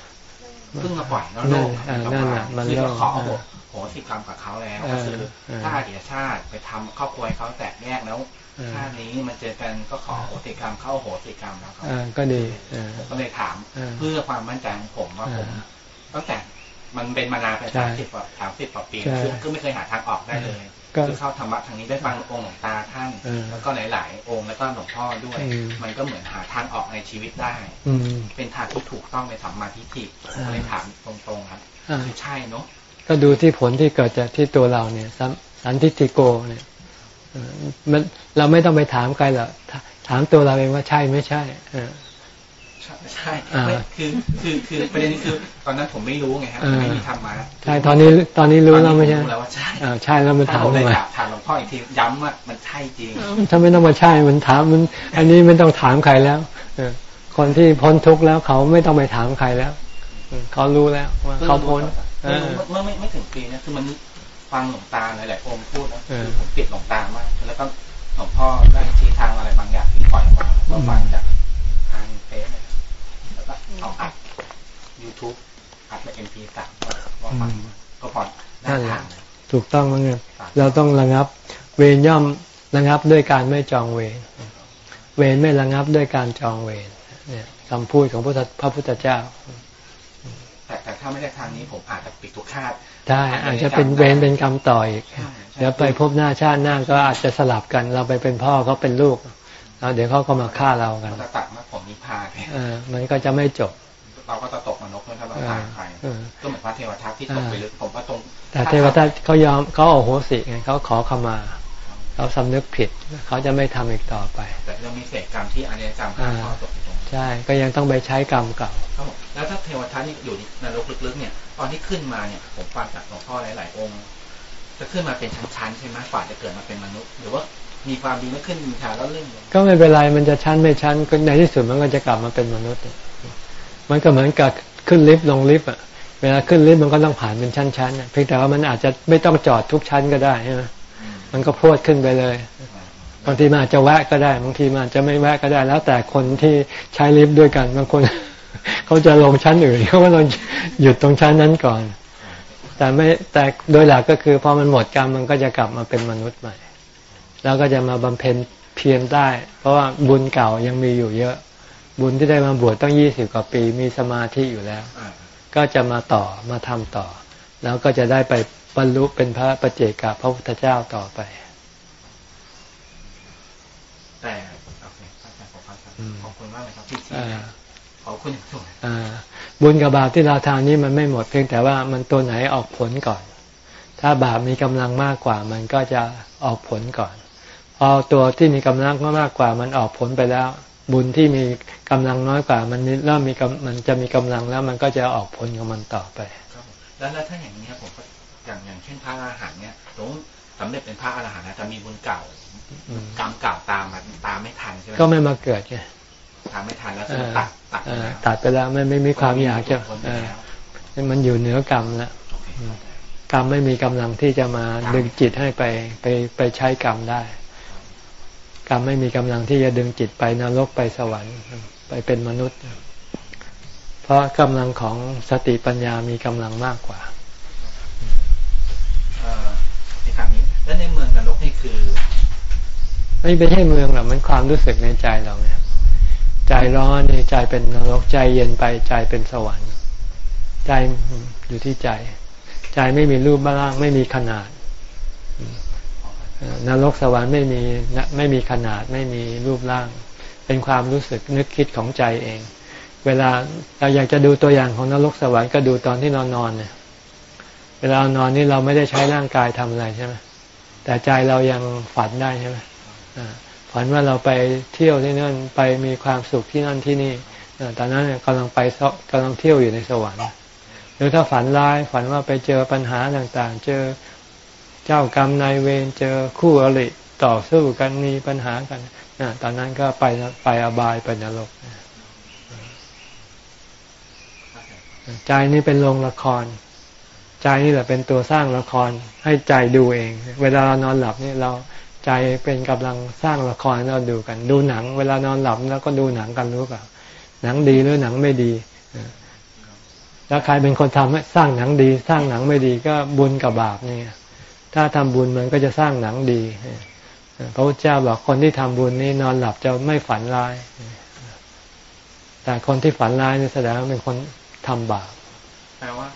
เพิ่งมาปล่อยแล้วโลกอ่าก็นั่นมาน่ะมันคือโลเรากขอโหอ่าโหสิกรรมกับเขาแล้วเออก็คือเออถ้าอดีตชาติไปทำครอบครัวให้เขาแตกแยกแล้วเออ ชาตินี้มันเจอกันก็ขอโหสิกรรมเข้าโหสิกรรมแล้วครับอ่าก็ดีอ่าผมก็เลยถามเออเพื่อความมั่นใจของผมว่าผมอ่าตั้งแต่มันเป็นมานานไปใช่สามสิบกว่าสามสิบกว่าปีใช่คือคือไม่เคยหาทางออกได้เลยก็คือเข้าธรรมะทางนี้ได้ฟังองค์หลวงตาท่านเออแล้วก็หลาย ๆ องค์แล้วก็หลวงพ่อด้วยอืมมันก็เหมือนหาทางออกในชีวิตได้อืมเป็นทางที่ถูกต้องในสัมมาทิฏฐิอ่าก็เลยถามตรงๆครับอ่าคือใช่เนาะก็ดูที่ผลที่เกิดจากที่ตัวเราเนี่ยสัมสันทิฏฐิโกเนี่ย เอ่อมันเราไม่ต้องไปถามใครหรอกถถามตัวเราเองว่าใช่ไม่ใช่เออใช่ใช่อ่าไม่คือคือคือประเด็นคือตอนนั้นผมไม่รู้ไงครับเออไม่มีธรรมะใช่ตอนนี้ตอนนี้รู้แล้วไม่ใช่ตอนนี้ผมรู้แล้วว่าใช่อ่าใช่แล้วมันถ้าถามผมเลทำยไมถามถามหลวงพ่ออีกทีย้ำว่ามันใช่จริงถ้าไม่ต้องมาใช่มันถามมันอันนี้ไม่ต้องถามใครแล้วเออคนที่พ้นทุกข์แล้วเขาไม่ต้องไปถามใครแล้วเออเขารู้แล้วว่าเขาพ้นเอเมื่ออเมื่อไม่ไม่ถึงปีนะคือมัน ฟังหลวงตาหลายๆองค์พูดแล้วเออคือผมติดหลวงตามาก แล้วก็หลวงพ่อได้ชี้ทางอะไรบางอย่างที่ปล่อยออกมาก็ฟังจากทางเฟซเนี่ยแล้วก็เอาอัด YouTube อัดเป็น MP3 ว่าฟังก็พอได้ทางเลยถูกต้องมั้งเนี่ยเราต้องระงับ เวรย่อมระงับด้วยการไม่จองเวรเวรไม่ระงับด้วยการจองเวรเนี่ยคำพูดของพระพุทธพระพุทธเจ้า แต่แต่ถ้าไม่ได้ทางนี้ผมอาจจะปิดทุกชาติ ใช่อาจจะเป็นเวรเป็นกรรมต่ออีกใช่ใช่เดี๋ยวไปพบหน้าชาติหน้าก็อาจจะสลับกัน เราไปเป็นพ่อเขาเป็นลูกแล้วเดี๋ยวเขาก็มาฆ่าเรากันเราจะตัดมาผมนิพพานเออมันก็จะไม่จบ เราก็จะตกนรกเมื่อถ้าเราตายไปเออก็เหมือนพระเทวทัตที่ตกไปลึกผมว่าตรง แต่เทวทัตเขายอมเขาโอโหสิไงเขาขอขมาเขาสำนึกผิดเขาจะไม่ทำอีกต่อไป แต่ยังมีเศษกรรมที่อนิจจำข้าข้อตกอยู่ตรงนี้ใช่ ก็ยังต้องไปใช้กรรมเก่าครับผมแล้วถ้าเทวทัตนี่อยู่ในนรกลึกๆเนี่ย ตอนที่ขึ้นมาเนี่ย ผมฟังจากหลวงพ่อหลาย ๆ องค์ จะขึ้นมาเป็นชั้นๆใช่ไหมกว่าจะเกิดมาเป็นมนุษย์ หรือว่ามีความดีไม่ขึ้นมีชาแล้วเรื่องเลยก็ไม่เป็นไรมันจะชั้นไม่ชั้นก็ในที่สุดมันก็จะกลับมาเป็นมนุษย์ มันก็เหมือนกับขึ้นลิฟต์ลงลิฟต์อะเวลาขึ้นลิฟต์มันก็ต้องผ่านเป็นชั้นๆน่ะเพียงแต่ว่ามันอาจจะไม่ต้องจอดทุกชั้นก็ได้ใช่ไหมอืมมันก็พรวดขึ้นไปเลยอ่าก็บางทีมันอาจจะแวะก็ได้บางทีมันจะไม่แวะก็ได้ แล้วแต่คนที่ใช้ลิฟต์ด้วยกันบางคน เขาจะลงชั้นอื่นเขาก็ลงหยุดตรงชั้นนั้นก่อน แต่ไม่แต่โดยหลักก็คือพอมันหมดกรรมมันก็จะกลับมาเป็นมนุษย์ใหม่ แล้วก็จะมาบำเพ็ญเพียรได้ เพราะว่าบุญเก่ายังมีอยู่เยอะ บุญที่ได้มาบวชต้องยี่สิบกว่าปีมีสมาธิอยู่แล้วอ่าก็จะมาต่อมาทำต่อ แล้วก็จะได้ไปบรรลุเป็นพระประเจกับพระพุทธเจ้าต่อไปแต่โอเคเข้าใจขอบคุณครับอืมขอบคุณมากเลยครับที่ ชี้อ่าขอบคุณอย่างสูงอ่าบุญกับบาปที่เราทำนี่มันไม่หมดเพียงแต่ว่ามันตัวไหนออกผลก่อน ถ้าบาปมีกำลังมากกว่า มันก็จะออกผลก่อน พอตัวที่มีกำลังมากกว่า มันออกผลไปแล้ว บุญที่มีกำลังน้อยกว่า มันเริ่มมีกำมันจะมีกำลังแล้วมันก็จะออกผลของมันต่อไปครับผมแล้วแล้วถ้าอย่างนี้ครับผมก็อย่างอย่างเช่นพระอรหันต์เนี่ยผมสำเร็จเป็นพระอรหันต์นะจะมีบุญเก่าอืมกรรมเก่าตามมาตามไม่ทันใช่ไหมก็ไม่มาเกิดไงตามไม่ทันแล้วเอคืออตัด ตัดเอไปอแล้วตัดไปแล้วไม่ไม่มีความอยากจะพ้นไปเออแล้วมันอยู่เหนือกรรมแล้วโอเคกรรมไม่มีกำลังที่จะมาดึงจิตให้ไปไปไปใช้กรรมได้ กรรมไม่มีกำลังที่จะดึงจิตไปนรกไปสวรรค์ไปเป็นมนุษย์ เพราะกำลังของสติปัญญามีกำลังมากกว่าเอ่อที่ถามนี้ แล้วในเมืองนรกนี่คือ ไม่เป็นให้เมืองหรอกมันความรู้สึกในใจเราเนี่ย ใจร้อนนี่ใจเป็นนรกใจเย็นไปใจเป็นสวรรค์ ใจอยู่ที่ใจ ใจไม่มีรูปร่างไม่มีขนาดนรกสวรรค์ไม่มีไม่มีขนาดไม่มีรูปร่าง เป็นความรู้สึกนึกคิดของใจเอง เวลาเราอยากจะดูตัวอย่างของนรกสวรรค์ก็ดูตอนที่เรานอนเนี่ยเวลาเรานอนนี่เราไม่ได้ใช้ร่างกายทำอะไรใช่ไหมแต่ใจเรายังฝันได้ใช่ไหมอ่า ฝันว่าเราไปเที่ยวที่นั่นไปมีความสุขที่นั่นที่นี่ตอนนั้นกำลังไปกำลังเที่ยวอยู่ในสวรรค์หรือถ้าฝันร้ายฝันว่าไปเจอปัญหาต่างๆ เจอเจ้ากรรมนายเวรเจอคู่อริต่อสู้กันมีปัญหากันตอนนั้นก็ไปไปอบายไปนรกใจนี่เป็นโรงละคร ใจนี่แหละเป็นตัวสร้างละครให้ใจดูเอง เวลาเรานอนหลับนี่เรา ใจเป็นกำลังสร้างละครเราดูกัน ดูหนัง เวลานอนหลับแล้วก็ดูหนังกันรู้เปล่าหนังดีหรือหนังไม่ดีแล้วใครเป็นคนทำให้สร้างหนังดี สร้างหนังไม่ดีก็บุญกับบาปนี่ถ้าทำบุญมันก็จะสร้างหนังดีพระพุทธเจ้าบอกคนที่ทำบุญนี่นอนหลับจะไม่ฝันร้าย แต่คนที่ฝันร้ายนี่แสดงว่าเป็นคนทำบาปแปลว่า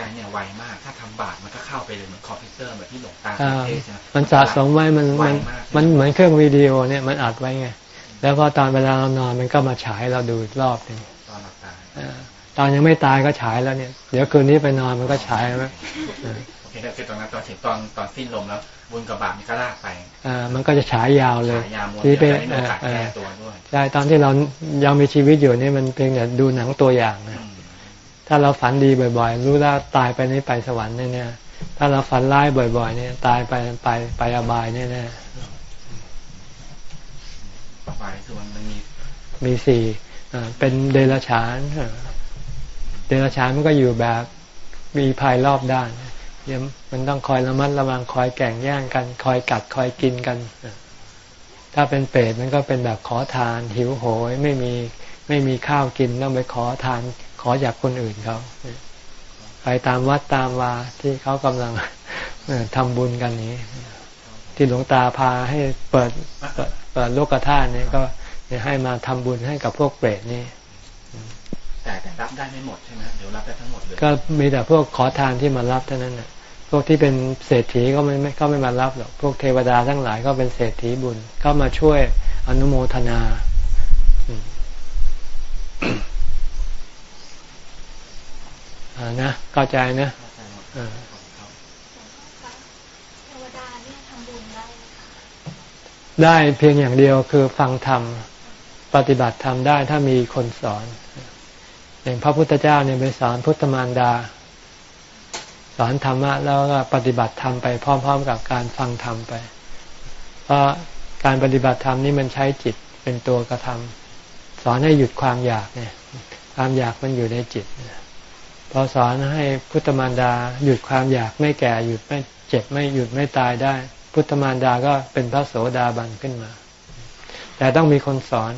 ใจเนี่ยไวมาก ถ้าทำบาปมันก็เข้าไปเลยเหมือนคอมพิวเตอร์แบบที่หลวงตาอ่าเทศใช่ไหมมันสะสมไว้มันไวมันมากมันเหมือนเครื่องวิดีโอเนี่ยมันอัดไว้ไง แล้วพอตอนเวลาเรานอนมันก็มาฉายเราดูอีกรอบหนึ่งตอนหลับตาอ่าตอนยังไม่ตายก็ฉายแล้วเนี่ย เดี๋ยวคืนนี้ไปนอนมันก็ฉายไว้อ่าโอเคแต่คือตอนนั้นตอนถึงตอนตอนสิ้นลมแล้วบุญกับบาปมันก็ลากไปอ่ามันก็จะฉายยาวเลยฉายยามวนที่เดียวเป็นได้มีโอกาสเอ่อแก้เอ่อตัวด้วยใช่ตอนที่เรายังมีชีวิตอยู่นี่มันเพียงแต่ดูหนังตัวอย่างนะอืม ถ้าเราฝันดีบ่อยๆ รู้แล้วตายไปนี่ไปสวรรค์แน่ๆถ้าเราฝันร้ายบ่อยๆ เนี่ยตายไปไปไปอบายแน่ต่อไปคือมันมันมีๆมีสี่อ่าเป็นเดรัจฉานอ่าเดรัจฉานมันก็อยู่แบบมีภัยรอบด้านยังมันต้องคอยระมัดระวังคอยแก่งแย่งกัน คอยกัดคอยกินกันอ่าถ้าเป็นเปรตมันก็เป็นแบบขอทาน หิวโหยไม่มีไม่มีข้าวกินต้องไปขอทาน ขอจากคนอื่นเขาไปตามวัดตามวาที่เขากำลังเอ่อทำบุญกันนี้ ที่หลวงตาพาให้เปิดเปิดเปิดโลกธาตุนี่ก็ให้มาทำบุญให้กับพวกเปรตนี่แต่แต่รับได้ไม่หมดใช่ไหมเดี๋ยวรับได้ทั้งหมดเลยก็มีแต่พวกขอทานที่มารับเท่านั้นน่ะพวกที่เป็นเศรษฐีก็ไม่ไม่ก็ไม่มารับหรอกพวกเทวดาทั้งหลายก็เป็นเศรษฐีบุญก็มาช่วยอนุโมทนาอืมอ่า นะเข้าใจนะอ่าเทวดาเนี่ยทำบุญได้ไหมคะได้เพียงอย่างเดียวคือฟังธรรม ปฏิบัติธรรมได้ถ้ามีคนสอน อย่างพระพุทธเจ้าเนี่ยไปสอนพุทธมารดา สอนธรรมะแล้วก็ปฏิบัติธรรมไปพร้อม ๆ กับการฟังธรรมไป เพราะการปฏิบัติธรรมนี่มันใช้จิตเป็นตัวกระทำสอนให้หยุดความอยากเนี่ย ความอยากมันอยู่ในจิต พอสอนให้พุทธมารดา หยุดความอยากไม่แก่หยุดไม่เจ็บไม่หยุดไม่ตายได้ พุทธมารดาก็เป็นพระโสดาบันขึ้นมา แต่ต้องมีคนสอน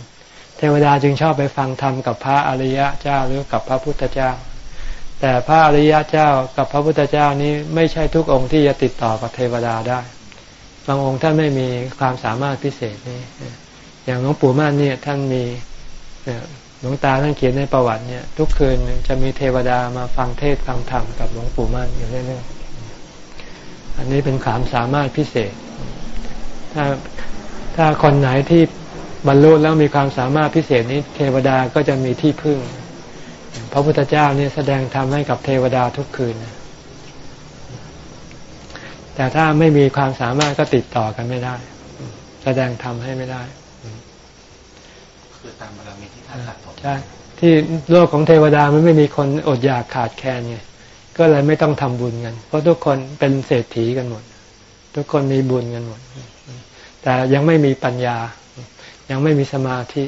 เทวดาจึงชอบไปฟังธรรมกับพระอริยะเจ้าหรือกับพระพุทธเจ้า แต่พระอริยะเจ้ากับพระพุทธเจ้านี้ไม่ใช่ทุกองค์ที่จะติดต่อกับเทวดาได้ บางองค์ท่านไม่มีความสามารถพิเศษนี้อย่างหลวงปู่ม่านเนี่ยท่านมี หลวงตาท่านเขียนในประวัติเนี่ย ทุกคืนจะมีเทวดามาฟังเทศฟังธรรมกับหลวงปู่มั่นอยู่เรื่อยๆอันนี้เป็นความสามารถพิเศษ ถ้าถ้าคนไหนที่บรรลุแล้วมีความสามารถพิเศษนี้ เทวดาก็จะมีที่พึ่ง พระพุทธเจ้าเนี่ยแสดงธรรมให้กับเทวดาทุกคืน แต่ถ้าไม่มีความสามารถก็ติดต่อกันไม่ได้ แสดงธรรมให้ไม่ได้ คือตามบารมีที่ท่านมใช่ที่โลกของเทวดามันไม่มีคนอดอยากขาดแคลนไงก็เลยไม่ต้องทำบุญกัน เพราะทุกคนเป็นเศรษฐีกันหมด ทุกคนมีบุญกันหมด แต่ยังไม่มีปัญญา ยังไม่มีสมาธิ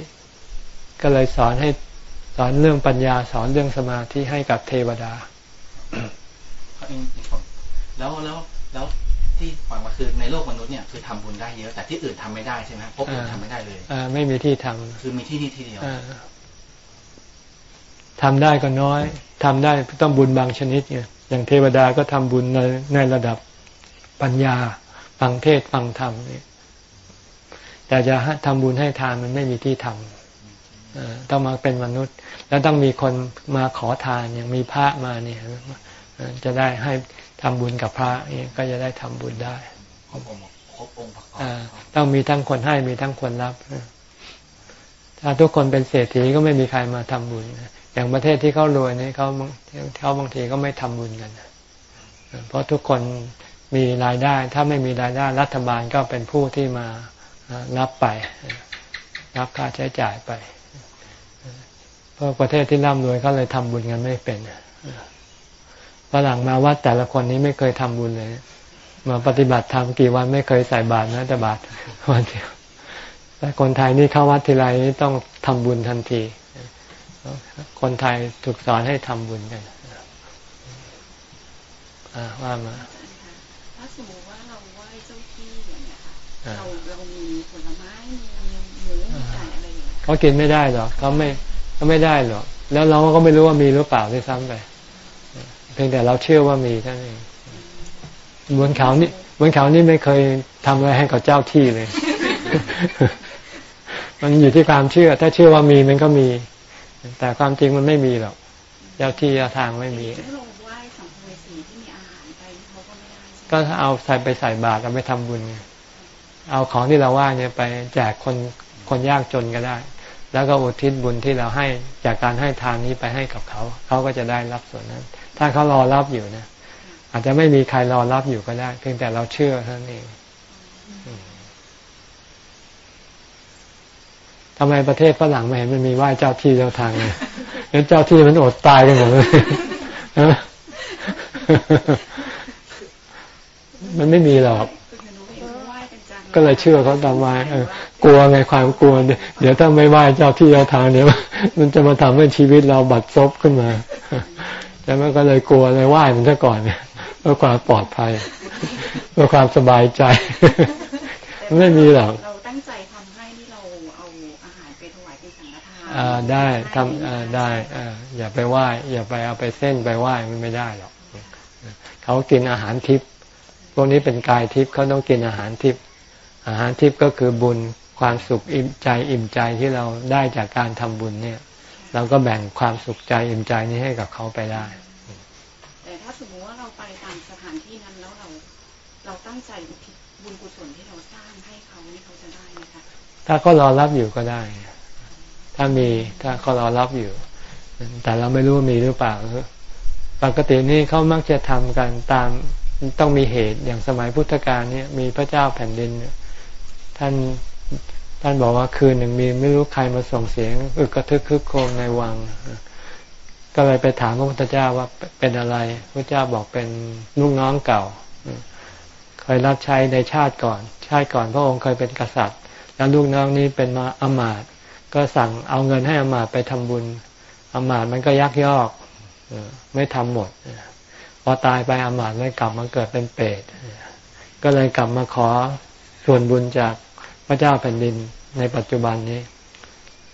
ก็เลยสอนให้สอนเรื่องปัญญา สอนเรื่องสมาธิให้กับเทวดาแล้วแล้วแล้วที่ฟังมาคือในโลกมนุษย์เนี่ยคือทำบุญได้เยอะแต่ที่อื่นทำไม่ได้ใช่ไหมพบอื่นทำไม่ได้เลยอ่าไม่มีที่ทำคือมีที่นี่ที่เดียว ทำได้ก็น้อยทำได้ต้องบุญบางชนิดไงอย่างเทวดาก็ทำบุญในในระดับปัญญาฟังเทศฟังธรรมนี่แต่จะทำบุญให้ทานมันไม่มีที่ทำต้องมาเป็นมนุษย์ แล้วต้องมีคนมาขอทานอย่างมีพระมาเนี่ยจะได้ให้ทำบุญกับพระนี่ก็จะได้ทำบุญได้ครบองค์ครบองค์ประกอบต้องมีทั้งคนให้มีทั้งคนรับถ้าทุกคนเป็นเศรษฐีก็ไม่มีใครมาทำบุญ อย่างประเทศที่เขารวยนี่เขาเขาบางทีก็ไม่ทำบุญกัน เพราะทุกคนมีรายได้ ถ้าไม่มีรายได้รัฐบาลก็เป็นผู้ที่มารับไป รับค่าใช้จ่ายไปเพราะประเทศที่ร่ำรวยเขาเลยทำบุญกันไม่เป็นฝรั่งมาวัดแต่ละคนนี้ไม่เคยทำบุญเลย มาปฏิบัติธรรมกี่วันไม่เคยใส่บาตรนะแต่บาตรวันเดียวแต่คนไทยนี่เข้าวัดทีไรนี่ต้องทำบุญทันที คนไทยถูกสอนให้ทำบุญกันว่ามาถ้าสมมติว่าเราไหว้เจ้าที่อย่างเงี้ยค่ะเราเรามีผลไม้มีหมูมีไก่อะไรอย่างเงี้ยเขากินไม่ได้หรอกเขาไม่เขาไม่ได้หรอกแล้วเราก็ไม่รู้ว่ามีหรือเปล่าด้วยซ้ำไปเพียงแต่เราเชื่อว่ามีท่านเองบนเขานี่บนเขานี่ไม่เคยทำอะไรให้กับเจ้าที่เลย มันอยู่ที่ความเชื่อ ถ้าเชื่อว่ามีมันก็มี แต่ความจริงมันไม่มีหรอกเจ้าที่เจ้าทางไม่มีก็ถ้าเอาใส่ไปใส่บาตรเอาไปทำบุญ เอาของที่เราว่าเนี่ยไปแจกคนคนยากจนก็ได้ แล้วก็อุทิศบุญที่เราให้จากการให้ทานนี้ไปให้กับเขา เขาก็จะได้รับส่วนนั้น ถ้าเขารอรับอยู่นะอาจจะไม่มีใครรอรับอยู่ก็ได้ เพียงแต่เราเชื่อเท่านั้นเอง ทำไมประเทศฝรั่งไม่เห็นมันมีไหว้เจ้าที่เจ้าทางเลยแล้วเจ้าที่มันอดตายกันหมดเลยมันไม่มีหรอก ก็เลยเชื่อเขาตามวากลัวไงความกลัว เดี๋ยวถ้าไม่ไหว้เจ้าที่เจ้าทางเดี๋ยวมันจะมาทำให้ชีวิตเราบัดซบขึ้นมา แล้วมันก็เลยกลัวเลยไหว้มันซะก่อนเนี่ยเพื่อความปลอดภัยเพื่อความสบายใจ ไม่มีหรอก ได้ทำอ่าได้อ่าอย่าไปไหว้อย่าไปเอาไปเส้นไปไหว้มันไม่ได้หรอกเขากินอาหารทิพย์พวกนี้เป็นกายทิพย์เขาต้องกินอาหารทิพย์อาหารทิพย์ก็คือบุญความสุขอิ่มใจอิ่มใจที่เราได้จากการทำบุญเนี่ย เราก็แบ่งความสุขใจอิ่มใจนี้ให้กับเขาไปได้แต่ถ้าสมมติว่าเราไปตามสถานที่นั้นแล้วเรา เราตั้งใจอุทิศบุญกุศลที่เราสร้างให้เขานี่เขาจะได้ไหมคะถ้าเขารอรับอยู่ก็ได้ ถ้ามีถ้าเขารอรับอยู่ แต่เราไม่รู้ว่ามีหรือเปล่าปกตินี่เขามักจะทำกันตามต้องมีเหตุอย่างสมัยพุทธกาลเนี่ยมีพระเจ้าแผ่นดินท่านท่านบอกว่าคืนหนึ่งมีไม่รู้ใครมาส่งเสียงอึกกระทึกคึกโครมในวัง ก็เลยไปถามพระพุทธเจ้าว่าเป็นอะไรพระเจ้าบอกเป็นลูกน้องเก่าเคยรับใช้ในชาติก่อน ชาติก่อนพระองค์เคยเป็นกษัตริย์ แล้วลูกน้องนี้เป็นมาอมาต ก็สั่งเอาเงินให้อมาตไปทำบุญอมาตมันก็ยักยอกไม่ทำหมดพอตายไปอมาตเลยกลับมาเกิดเป็นเปรตก็เลยกลับมาขอส่วนบุญจากพระเจ้าแผ่นดินในปัจจุบันนี้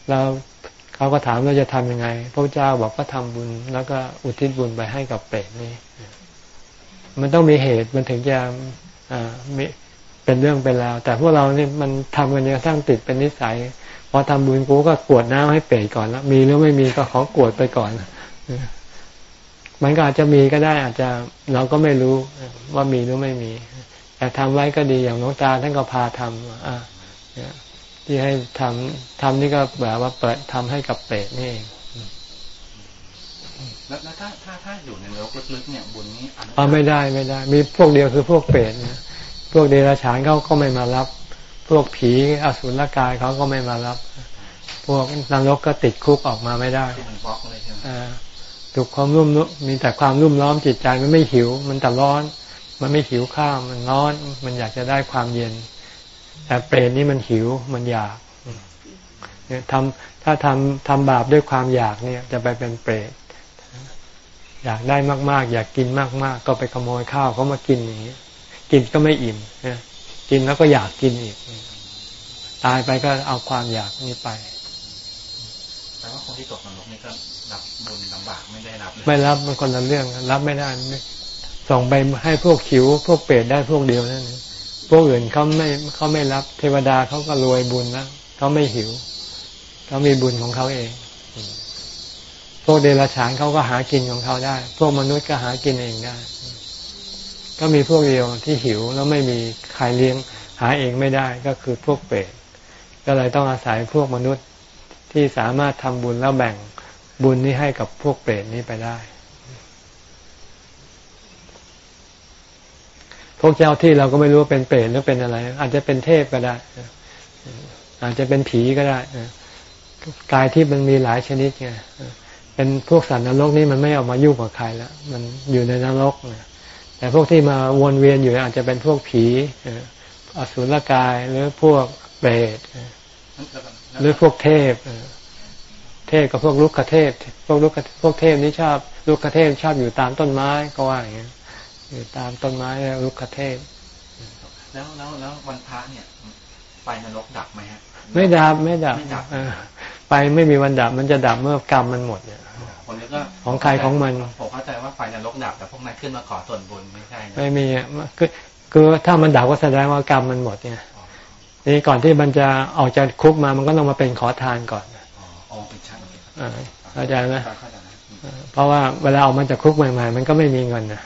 แล้วเขาก็ถามว่าจะทำยังไง พระเจ้าบอกก็ทำบุญ แล้วก็อุทิศบุญไปให้กับเปรตนี่มันต้องมีเหตุมันถึงจะอ่ามีเป็นเรื่องเป็นราวแต่พวกเราเนี่ยมันทำกันจนกระทั่งติดเป็นนิสัย พอทำบุญกูก็กวดน้ำให้เปรตก่อนแล้วมีหรือไม่มีก็ขอกวดไปก่อนมันก็อาจจะมีก็ได้อาจจะเราก็ไม่รู้ว่ามีหรือไม่มี แต่ทำไว้ก็ดีอย่างน้องตาท่านก็พาทำอ่าที่ให้ทำทำนี่ก็แบบว่าเปิดทำให้กับเปรตนี่เองแล้วแล้วถ้าถ้าถ้าอยู่ในนรกลึกๆเนี่ยบุญนี้อนุอ๋อไม่ได้ไม่ได้ มีพวกเดียวคือพวกเปรตนะพวกเดรัจฉานเขาก็ไม่มารับ พวกผีอสุรกายเขาก็ไม่มารับ พวกนรกก็ติดคุกออกมาไม่ได้ที่มันบล็อกเลยใช่ไหมอ่าถูกความรุ่มรุ่มมีแต่ความรุ่มร้อนจิตใจมันไม่หิว มันแต่ร้อน มันไม่หิวข้าวมันร้อน มันอยากจะได้ความเย็น แต่เปรตนี่มันหิวมันอยากเนี่ยทำถ้าทำทำบาปด้วยความอยากเนี่ย จะไปเป็นเปรตอยากได้มาก ๆ อยากกินมาก ๆ ก็ไปขโมยข้าวเขามากินอย่างนี้กินก็ไม่อิ่มนะ กินแล้วก็อยากกินอีก ตายไปก็เอาความอยากนี้ไปแต่ว่าคนที่ตกนรกนี่ก็รับบุญลำบากไม่ได้รับเลยไม่รับมันคนละเรื่องรับไม่ได้ไม่ส่งไปให้พวกขิว พวกเปรตได้พวกเดียวนั่นเองพวกอื่นเขาไม่เขาไม่รับเทวดาเขาก็รวยบุญแล้วเขาไม่หิวเขามีบุญของเขาเอง พวกเดรัจฉานเขาก็หากินของเขาได้ พวกมนุษย์ก็หากินเองได้ ก็มีพวกเดียวที่หิวแล้วไม่มีใครเลี้ยงหาเองไม่ได้ก็คือพวกเปรตก็เลยต้องอาศัยพวกมนุษย์ที่สามารถทำบุญแล้วแบ่งบุญนี้ให้กับพวกเปรตนี้ไปได้ พวกเจ้าที่เราก็ไม่รู้ว่าเป็นเปรตหรือเป็นอะไร อาจจะเป็นเทพก็ได้ อาจจะเป็นผีก็ได้กายที่มันมีหลายชนิดไงเป็นพวกสัตว์นรกนี่มันไม่ออกมายุ่งกับใครแล้วมันอยู่ในนรกเนี่ย แต่พวกที่มาวนเวียนอยู่อาจจะเป็นพวกผีอสุรกายหรือพวกเปรตหรือพวกเทพเทพกับพวกลุกขเทพ พวกลุกพวกเทพนี่ชอบลุกขเทพชอบอยู่ตามต้นไม้ก็ว่าอย่างเงี้ยอยู่ตามต้นไม้ลุกขเทพ แล้วแล้วแล้ววันพระเนี่ยไฟนรกดับไหมฮะไม่ดับไม่ดับไม่ดับเออไปไม่มีวันดับมันจะดับเมื่อกรรมมันหมดเนี่ย คนนี้ก็ของใครของมันผมเข้าใจว่าไฟนรกดับแต่พวกนั้นขึ้นมาขอส่วนบุญไม่ใช่นะไม่มีอะคือคือถ้ามันดับก็แสดงว่ากรรมมันหมดเนี่ยนี่ก่อนที่มันจะออกจากคุกมามันก็ต้องมาเป็นขอทานก่อนอ๋ออ๋อเป็นชั้นอ่าเข้าใจไหมเข้าใจนะเพราะว่าเวลาออกมาจากคุกใหม่ๆมันก็ไม่มีเงินนะ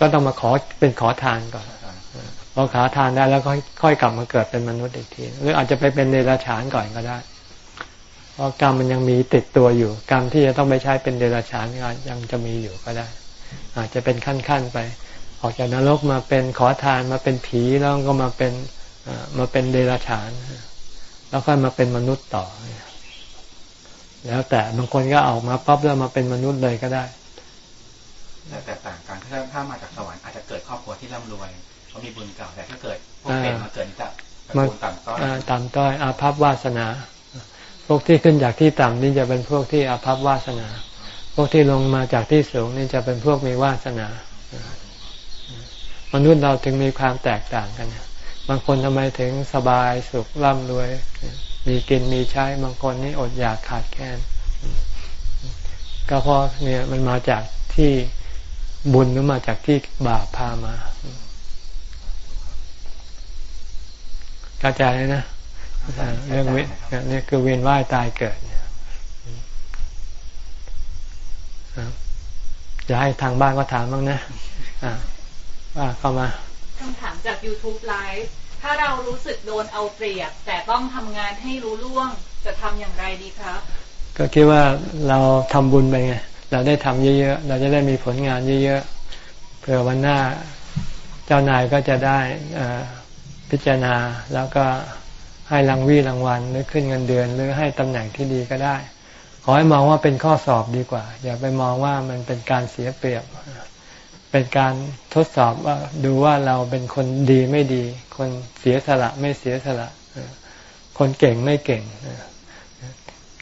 ก็ต้องมาขอเป็นขอทานก่อนพอขอทานได้แล้วก็ค่อยกลับมาเกิดเป็นมนุษย์อีกที หรืออาจจะไปเป็นเดรัจฉานก่อนก็ได้เพ ราะกรรมมันยังมีติดตัวอยู่ กรรมที่จะต้องไปใช้เป็นเดรัจฉานยังจะมีอยู่ก็ได้ อาจจะเป็นขั้นๆไป ออกจากนรกมาเป็นขอทานมาเป็นผีแล้วก็มาเป็นมาเป็นเดรัจฉาน แล้วค่อยมาเป็นมนุษย์ต่อ แล้วแต่บางคนก็ออกมาปั๊บแล้วมาเป็นมนุษย์เลยก็ได้แต่แตกต่างกันถ้าถ้ามาจากสวรรค์อาจจะเกิดครอบครัวที่ร่ำรวยเขามีบุญเก่าแต่ถ้าเกิดพวกเป็นมาเกิดนี่จะตระมันกูลต่ำต้อยอ่าต่ำต้อยอาภัพวาสนาพ วกที่ขึ้นจากที่ต่ำนี่จะเป็นพวกที่อาภัพวาสนา พวกที่ลงมาจากที่สูงนี่จะเป็นพวกมีวาสนา มนุษย์เราถึงมีความแตกต่างกัน บางคนทำไมถึงสบายสุขร่ำรวย มีกินมีใช้ บางคนนี่อดอยากขาดแคลน ก็เพราะเนี่ยมันมาจากที่บุญหรือมาจากที่บาปพามาเข้าใจนะ เรื่องเวนี่คือเวียนว่ายตายเกิดเนี่ยจะให้ทางบ้านก็ถามบ้างนะอ่าว่าเข้ามาคำถามจาก YouTube Live ถ้าเรารู้สึกโดนเอาเปรียบ แต่ต้องทำงานให้รู้ล่วงจะทำอย่างไรดีครับ ก็คิดว่าเราทำบุญไปไงเราได้ทำเยอะๆ เราจะได้มีผลงานเยอะๆเผื่อวันหน้า เจ้านายก็จะได้พิจารณาแล้วก็ ให้รางวีรางวัลหรือขึ้นเงินเดือน หรือให้ตำแหน่งที่ดีก็ได้ ขอให้มองว่าเป็นข้อสอบดีกว่า อย่าไปมองว่ามันเป็นการเสียเปรียบ เป็นการทดสอบว่าดูว่าเราเป็นคนดีไม่ดี คนเสียสละไม่เสียสละ คนเก่งไม่เก่ง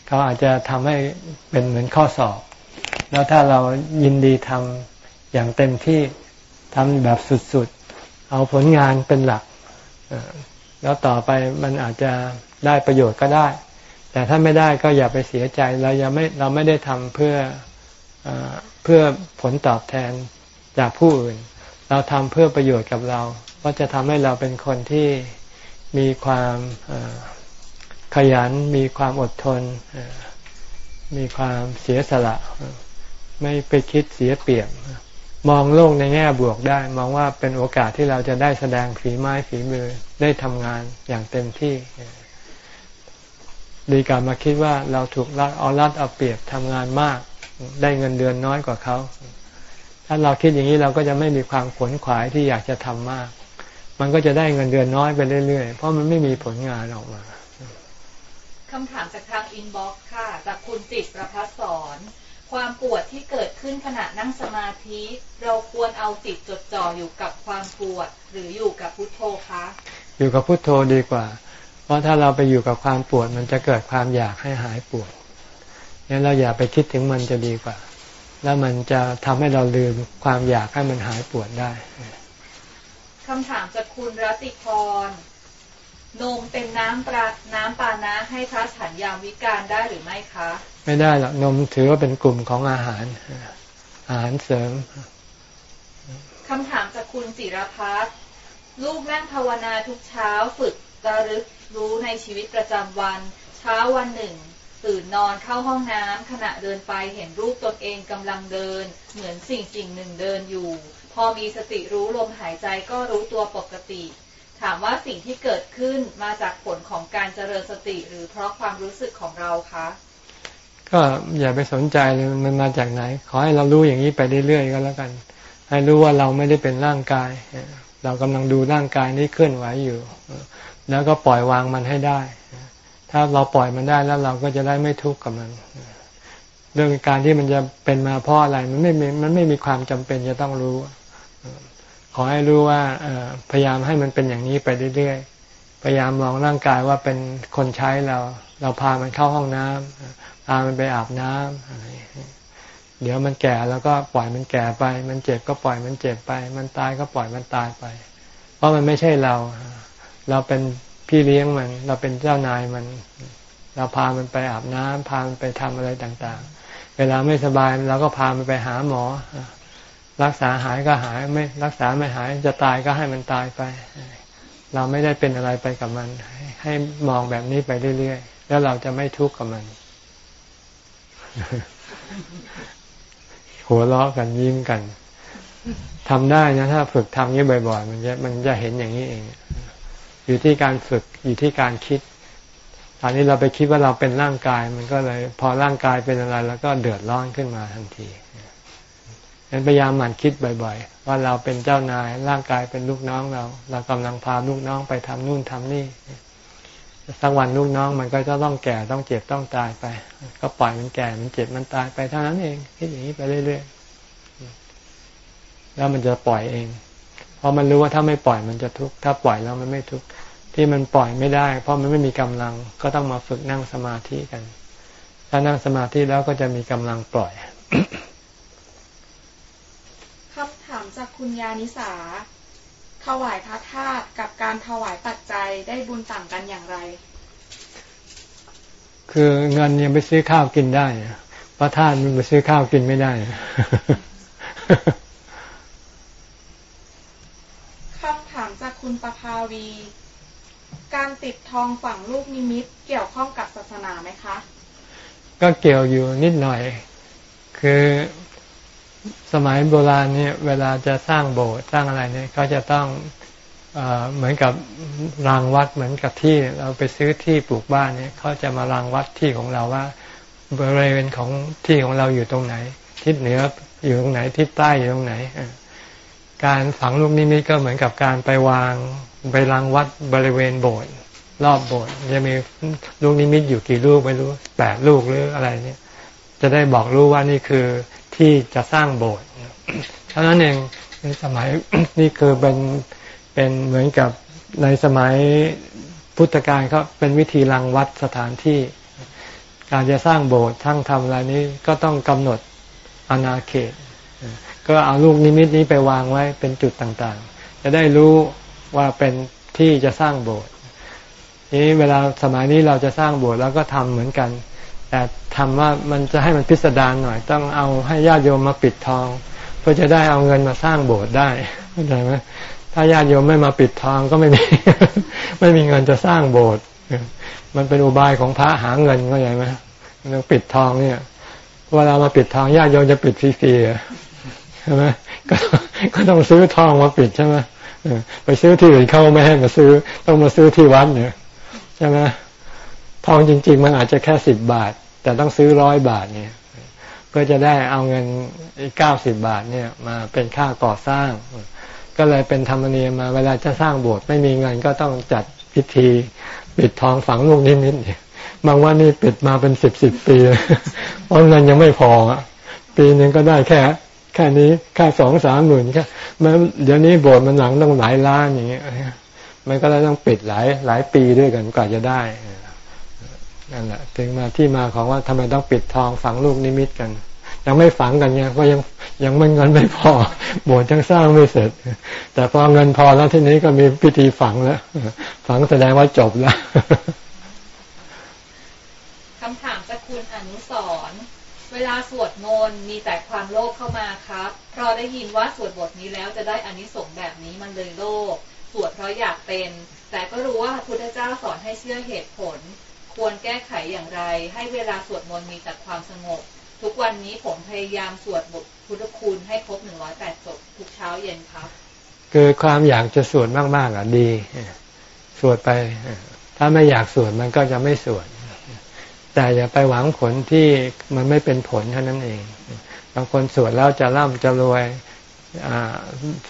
เขาอาจจะทำให้เป็นเหมือนข้อสอบ แล้วถ้าเรายินดีทำอย่างเต็มที่ทำแบบสุดๆ เอาผลงานเป็นหลัก แล้วต่อไปมันอาจจะได้ประโยชน์ก็ได้ แต่ถ้าไม่ได้ก็อย่าไปเสียใจเรายังไม่เราไม่ได้ทำเพื่อเพื่อผลตอบแทนจากผู้อื่น เราทำเพื่อประโยชน์กับเราก็จะทำให้เราเป็นคนที่มีความขยัน มีความอดทน มีความเสียสละ ไม่ไปคิดเสียเปรียบ มองโลกในแง่บวกได้ มองว่าเป็นโอกาสที่เราจะได้แสดงฝีไม้ฝีมือได้ทำงานอย่างเต็มที่ดีกว่ามาคิดว่าเราถูกรัดเอารัดเอาเปรียบทำงานมาก ได้เงินเดือนน้อยกว่าเขา ถ้าเราคิดอย่างนี้เราก็จะไม่มีความขวนขวายที่อยากจะทำมาก มันก็จะได้เงินเดือนน้อยไปเรื่อยๆ เพราะมันไม่มีผลงานออกมาคำถามจากทาง inbox ค่ะ จากคุณจิตประภัสสร ความปวดที่เกิดขึ้นขณะนั่งสมาธิ เราควรเอาจิตจดจ่ออยู่กับความปวดหรืออยู่กับพุทโธคะ อยู่กับพุทโธดีกว่า เพราะถ้าเราไปอยู่กับความปวดมันจะเกิดความอยากให้หายปวดงั้นเราอย่าไปคิดถึงมันจะดีกว่า แล้วมันจะทำให้เราลืมความอยากให้มันหายปวดได้คำถามจากคุณรัติพร นมเป็นน้ำปลาน้ำปานะให้พระฉันยามวิการได้หรือไม่คะ ไม่ได้หรอกนมถือว่าเป็นกลุ่มของอาหาร อาหารเสริมคำถามจากคุณจิรพัฒน์ลูกนั่งภาวนาทุกเช้าฝึกระลึกรู้ในชีวิตประจำวัน เช้าวันหนึ่ง ตื่นนอนเข้าห้องน้ำขณะเดินไปเห็นรูปตนเองกำลังเดิน เหมือนสิ่งสิ่งหนึ่งเดินอยู่ พอมีสติรู้ลมหายใจก็รู้ตัวปกติ ถามว่าสิ่งที่เกิดขึ้นมาจากผลของการเจริญสติหรือเพราะความรู้สึกของเราคะก็อย่าไปสนใจเลยมันมาจากไหน ขอให้เรารู้อย่างนี้ไปเรื่อยๆก็แล้วกัน ให้รู้ว่าเราไม่ได้เป็นร่างกาย เรากำลังดูร่างกายนี้เคลื่อนไหวอยู่ แล้วก็ปล่อยวางมันให้ได้ ถ้าเราปล่อยมันได้แล้วเราก็จะได้ไม่ทุกข์กับมันเรื่องการที่มันจะเป็นมาเพราะอะไรมันไม่มันไม่มีความจำเป็นจะต้องรู้ ขอให้รู้ว่าพยายามให้มันเป็นอย่างนี้ไปเรื่อยๆ พยายามมองร่างกายว่าเป็นคนใช้เรา เราพามันเข้าห้องน้ำพามันไปอาบน้ำเดี๋ยวมันแก่แล้วก็ปล่อยมันแก่ไป มันเจ็บก็ปล่อยมันเจ็บไป มันตายก็ปล่อยมันตายไป เพราะมันไม่ใช่เรา เราเป็นพี่เลี้ยงมัน เราเป็นเจ้านายมัน เราพามันไปอาบน้ำพามันไปทำอะไรต่างๆ เวลาไม่สบายเราก็พามันไปหาหมอ รักษาหายก็หายไม่รักษาไม่หายจะตายก็ให้มันตายไป เราไม่ได้เป็นอะไรไปกับมัน ให้มองแบบนี้ไปเรื่อยๆ แล้วเราจะไม่ทุกข์กับมัน หัวเราะกันยิ้มกันทำได้นะ ถ้าฝึกทำนี้บ่อย ๆ มันจะมันจะเห็นอย่างนี้เอง อยู่ที่การฝึกอยู่ที่การคิดตอนนี้เราไปคิดว่าเราเป็นร่างกาย มันก็เลย พอร่างกายเป็นอะไร แล้วก็เดือดร้อนขึ้นมาทันที งั้นพยายามหมั่นคิดบ่อย ๆ ว่าเราเป็นเจ้านายร่างกายเป็นลูกน้องเรา เรากำลังพาลูกน้องไปทำนู่นทำนี่สักวันลูกน้องมันก็จะต้องแก่ต้องเจ็บต้องตายไป ก็ปล่อยมันแก่มันเจ็บมันตายไปเท่านั้นเองคิดอย่างนี้ไปเรื่อยๆแล้วมันจะปล่อยเองเพราะมันรู้ว่าถ้าไม่ปล่อยมันจะทุกข์ถ้าปล่อยแล้วมันไม่ทุกข์ที่มันปล่อยไม่ได้ เพราะมันไม่มีกำลังก็ต้องมาฝึกนั่งสมาธิกัน ถ้านั่งสมาธิแล้วก็จะมีกำลังปล่อย จากคุณยานิสา ถวายพระธาตุกับการถวายปัจจัยได้บุญต่างกันอย่างไร คือเงินยังไปซื้อข้าวกินได้ พระธาตุมันไปซื้อข้าวกินไม่ได้คำถามจากคุณประภาวี การติดทองฝังลูกนิมิตเกี่ยวข้องกับศาสนาไหมคะ ก็เกี่ยวอยู่นิดหน่อย คือ สมัยโบราณเนี่ยเวลาจะสร้างโบสถ์สร้างอะไรเนี่ยเขาจะต้องเอเหมือนกับรางวัดเหมือนกับที่เราไปซื้อที่ปลูกบ้านเนี่ยเขาจะมารางวัดที่ของเราว่าบริเวณของที่ของเราอยู่ตรงไหน ทิศเหนืออยู่ตรงไหนทิศใต้อยู่ตรงไหนการฝังลูกนิมิตก็เหมือนกับการไปวางไปรางวัดบริเวณโบสถ์รอบโบสถ์จะมีลูกนิมิตอยู่กี่ลูกไม่รู้แปดลูกหรืออะไรเนี่ย จะได้บอกรู้ว่านี่คือ ที่จะสร้างโบสถ์เท่านั้นเองในสมัยนี่คือเป็นเป็นเหมือนกับในสมัยพุทธกาลเขาเป็นวิธีรังวัดสถานที่ การจะสร้างโบสถ์ทั้งทำอะไรนี้ก็ต้องกำหนดอาณาเขต ก็เอาลูกนิมิตนี้ไปวางไว้เป็นจุดต่างๆ จะได้รู้ว่าเป็นที่จะสร้างโบสถ์นี้เวลาสมัยนี้เราจะสร้างโบสถ์แล้วก็ทำเหมือนกัน แต่ทำว่ามันจะให้มันพิสดารหน่อย ต้องเอาให้ญาติโยมมาปิดทอง เพื่อจะได้เอาเงินมาสร้างโบสถ์ได้เข้าใจไหมถ้าญาติโยมไม่มาปิดทองก็ไม่มี ไม่มีเงินจะสร้างโบสถ์มันเป็นอุบายของพระหาเงินเข้าใจไหมเราปิดทองเนี่ยเวลามาปิดทองญาติโยมจะปิดฟรีๆใช่ไหมก็ก็ต้องซื้อทองมาปิดใช่ไหมไปซื้อที่อื่นเขาไม่ให้มาซื้อ ต้องมาซื้อที่วัดเนี่ยใช่ไหม ทองจริง ๆ มันอาจจะแค่สิบบาท แต่ต้องซื้อร้อยบาทเนี่ย เพื่อจะได้เอาเงินเก้าสิบบาทเนี่ยมาเป็นค่าก่อสร้าง ก็เลยเป็นธรรมเนียมมาเวลาจะสร้างโบสถ์ไม่มีเงินก็ต้องจัดพิธีปิดทองฝังลูกนิมิตเนี่ยบางวันนี่ปิดมาเป็นสิบสิบปีเพราะเงินยังไม่พอปีหนึ่งก็ได้แค่แค่นี้แค่สองสามหมื่นแค่เดี๋ยวนี้โบสถ์มันหลังต้องหลายล้านอย่างเงี้ยมันก็เลยต้องปิดหลายหลายปีด้วยกันกว่าจะได้ นั่นแหละถึงมาที่มาของว่าทำไมต้องปิดทองฝังลูกนิมิตกัน ยังไม่ฝังกันเนี่ยเพราะยังยังไม่เงินไม่พอโบสถ์ยังสร้างไม่เสร็จ แต่พอเงินพอแล้วทีนี้ก็มีพิธีฝังแล้วฝังแสดงว่าจบแล้วคำถามจากคุณอนุสรเวลาสวดมนต์มีแต่ความโลภเข้ามาครับเพราะได้ยินว่าสวดบทนี้แล้วจะได้อานิสงส์แบบนี้มันเลยโลภสวดเพราะอยากเป็น แต่ก็รู้ว่าพุทธเจ้าสอนให้เชื่อเหตุผล ควรแก้ไขอย่างไร ให้เวลาสวดมนต์มีแต่ความสงบ ทุกวันนี้ผมพยายามสวดบทพุทธคุณให้ครบหนึ่งร้อยแปดจบทุกเช้าเย็นครับ คือความอยากจะสวดมากๆอะดี สวดไป ถ้าไม่อยากสวดมันก็จะไม่สวด แต่อย่าไปหวังผลที่มันไม่เป็นผลเท่านั้นเอง บางคนสวดแล้วจะร่ำจะรวย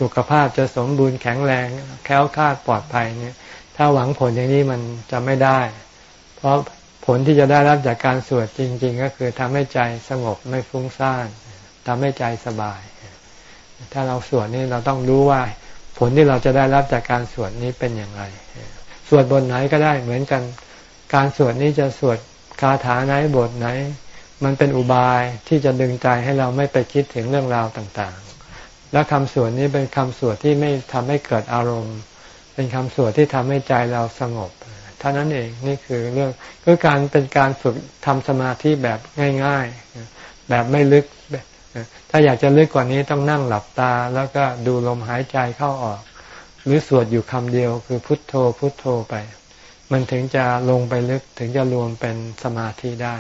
สุขภาพจะสมบูรณ์แข็งแรง แค้วคาดปลอดภัยเนี่ย ถ้าหวังผลอย่างนี้มันจะไม่ได้ เพราะผลที่จะได้รับจากการสวดจริง ๆ ก็คือทำให้ใจสงบไม่ฟุ้งซ่านทำให้ใจสบาย ถ้าเราสวดนี่เราต้องรู้ว่า ผลที่เราจะได้รับจากการสวดนี้เป็นอย่างไร สวดบนไหนก็ได้เหมือนกัน การสวดนี้จะสวดคาถาไหนบทไหน มันเป็นอุบายที่จะดึงใจให้เราไม่ไปคิดถึงเรื่องราวต่างๆ และคำสวดนี้เป็นคำสวดที่ไม่ทำให้เกิดอารมณ์ เป็นคำสวดที่ทำให้ใจเราสงบเท่านั้นเองนี่คือเรื่องคือการเป็นการฝึกทำสมาธิแบบง่าย ๆ แบบไม่ลึก ถ้าอยากจะลึกกว่านี้ต้องนั่งหลับตา แล้วก็ดูลมหายใจเข้าออก หรือสวดอยู่คำเดียวคือพุทโธพุทโธไป มันถึงจะลงไปลึกถึงจะรวมเป็นสมาธิได้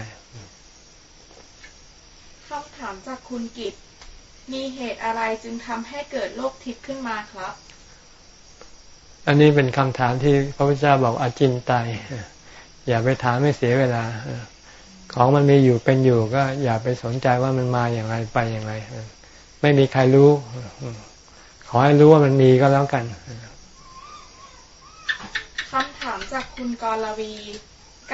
คำถามจากคุณกิตมีเหตุอะไรจึงทำให้เกิดโรคทิพย์ขึ้นมาครับ อันนี้เป็นคำถามที่พระพุทธเจ้าบอกอาจินไตยอย่าไปถามไม่เสียเวลา ของมันมีอยู่เป็นอยู่ก็อย่าไปสนใจว่ามันมาอย่างไรไปอย่างไรไม่มีใครรู้ ขอให้รู้ว่ามันมีก็แล้วกันคำถามจากคุณกรวี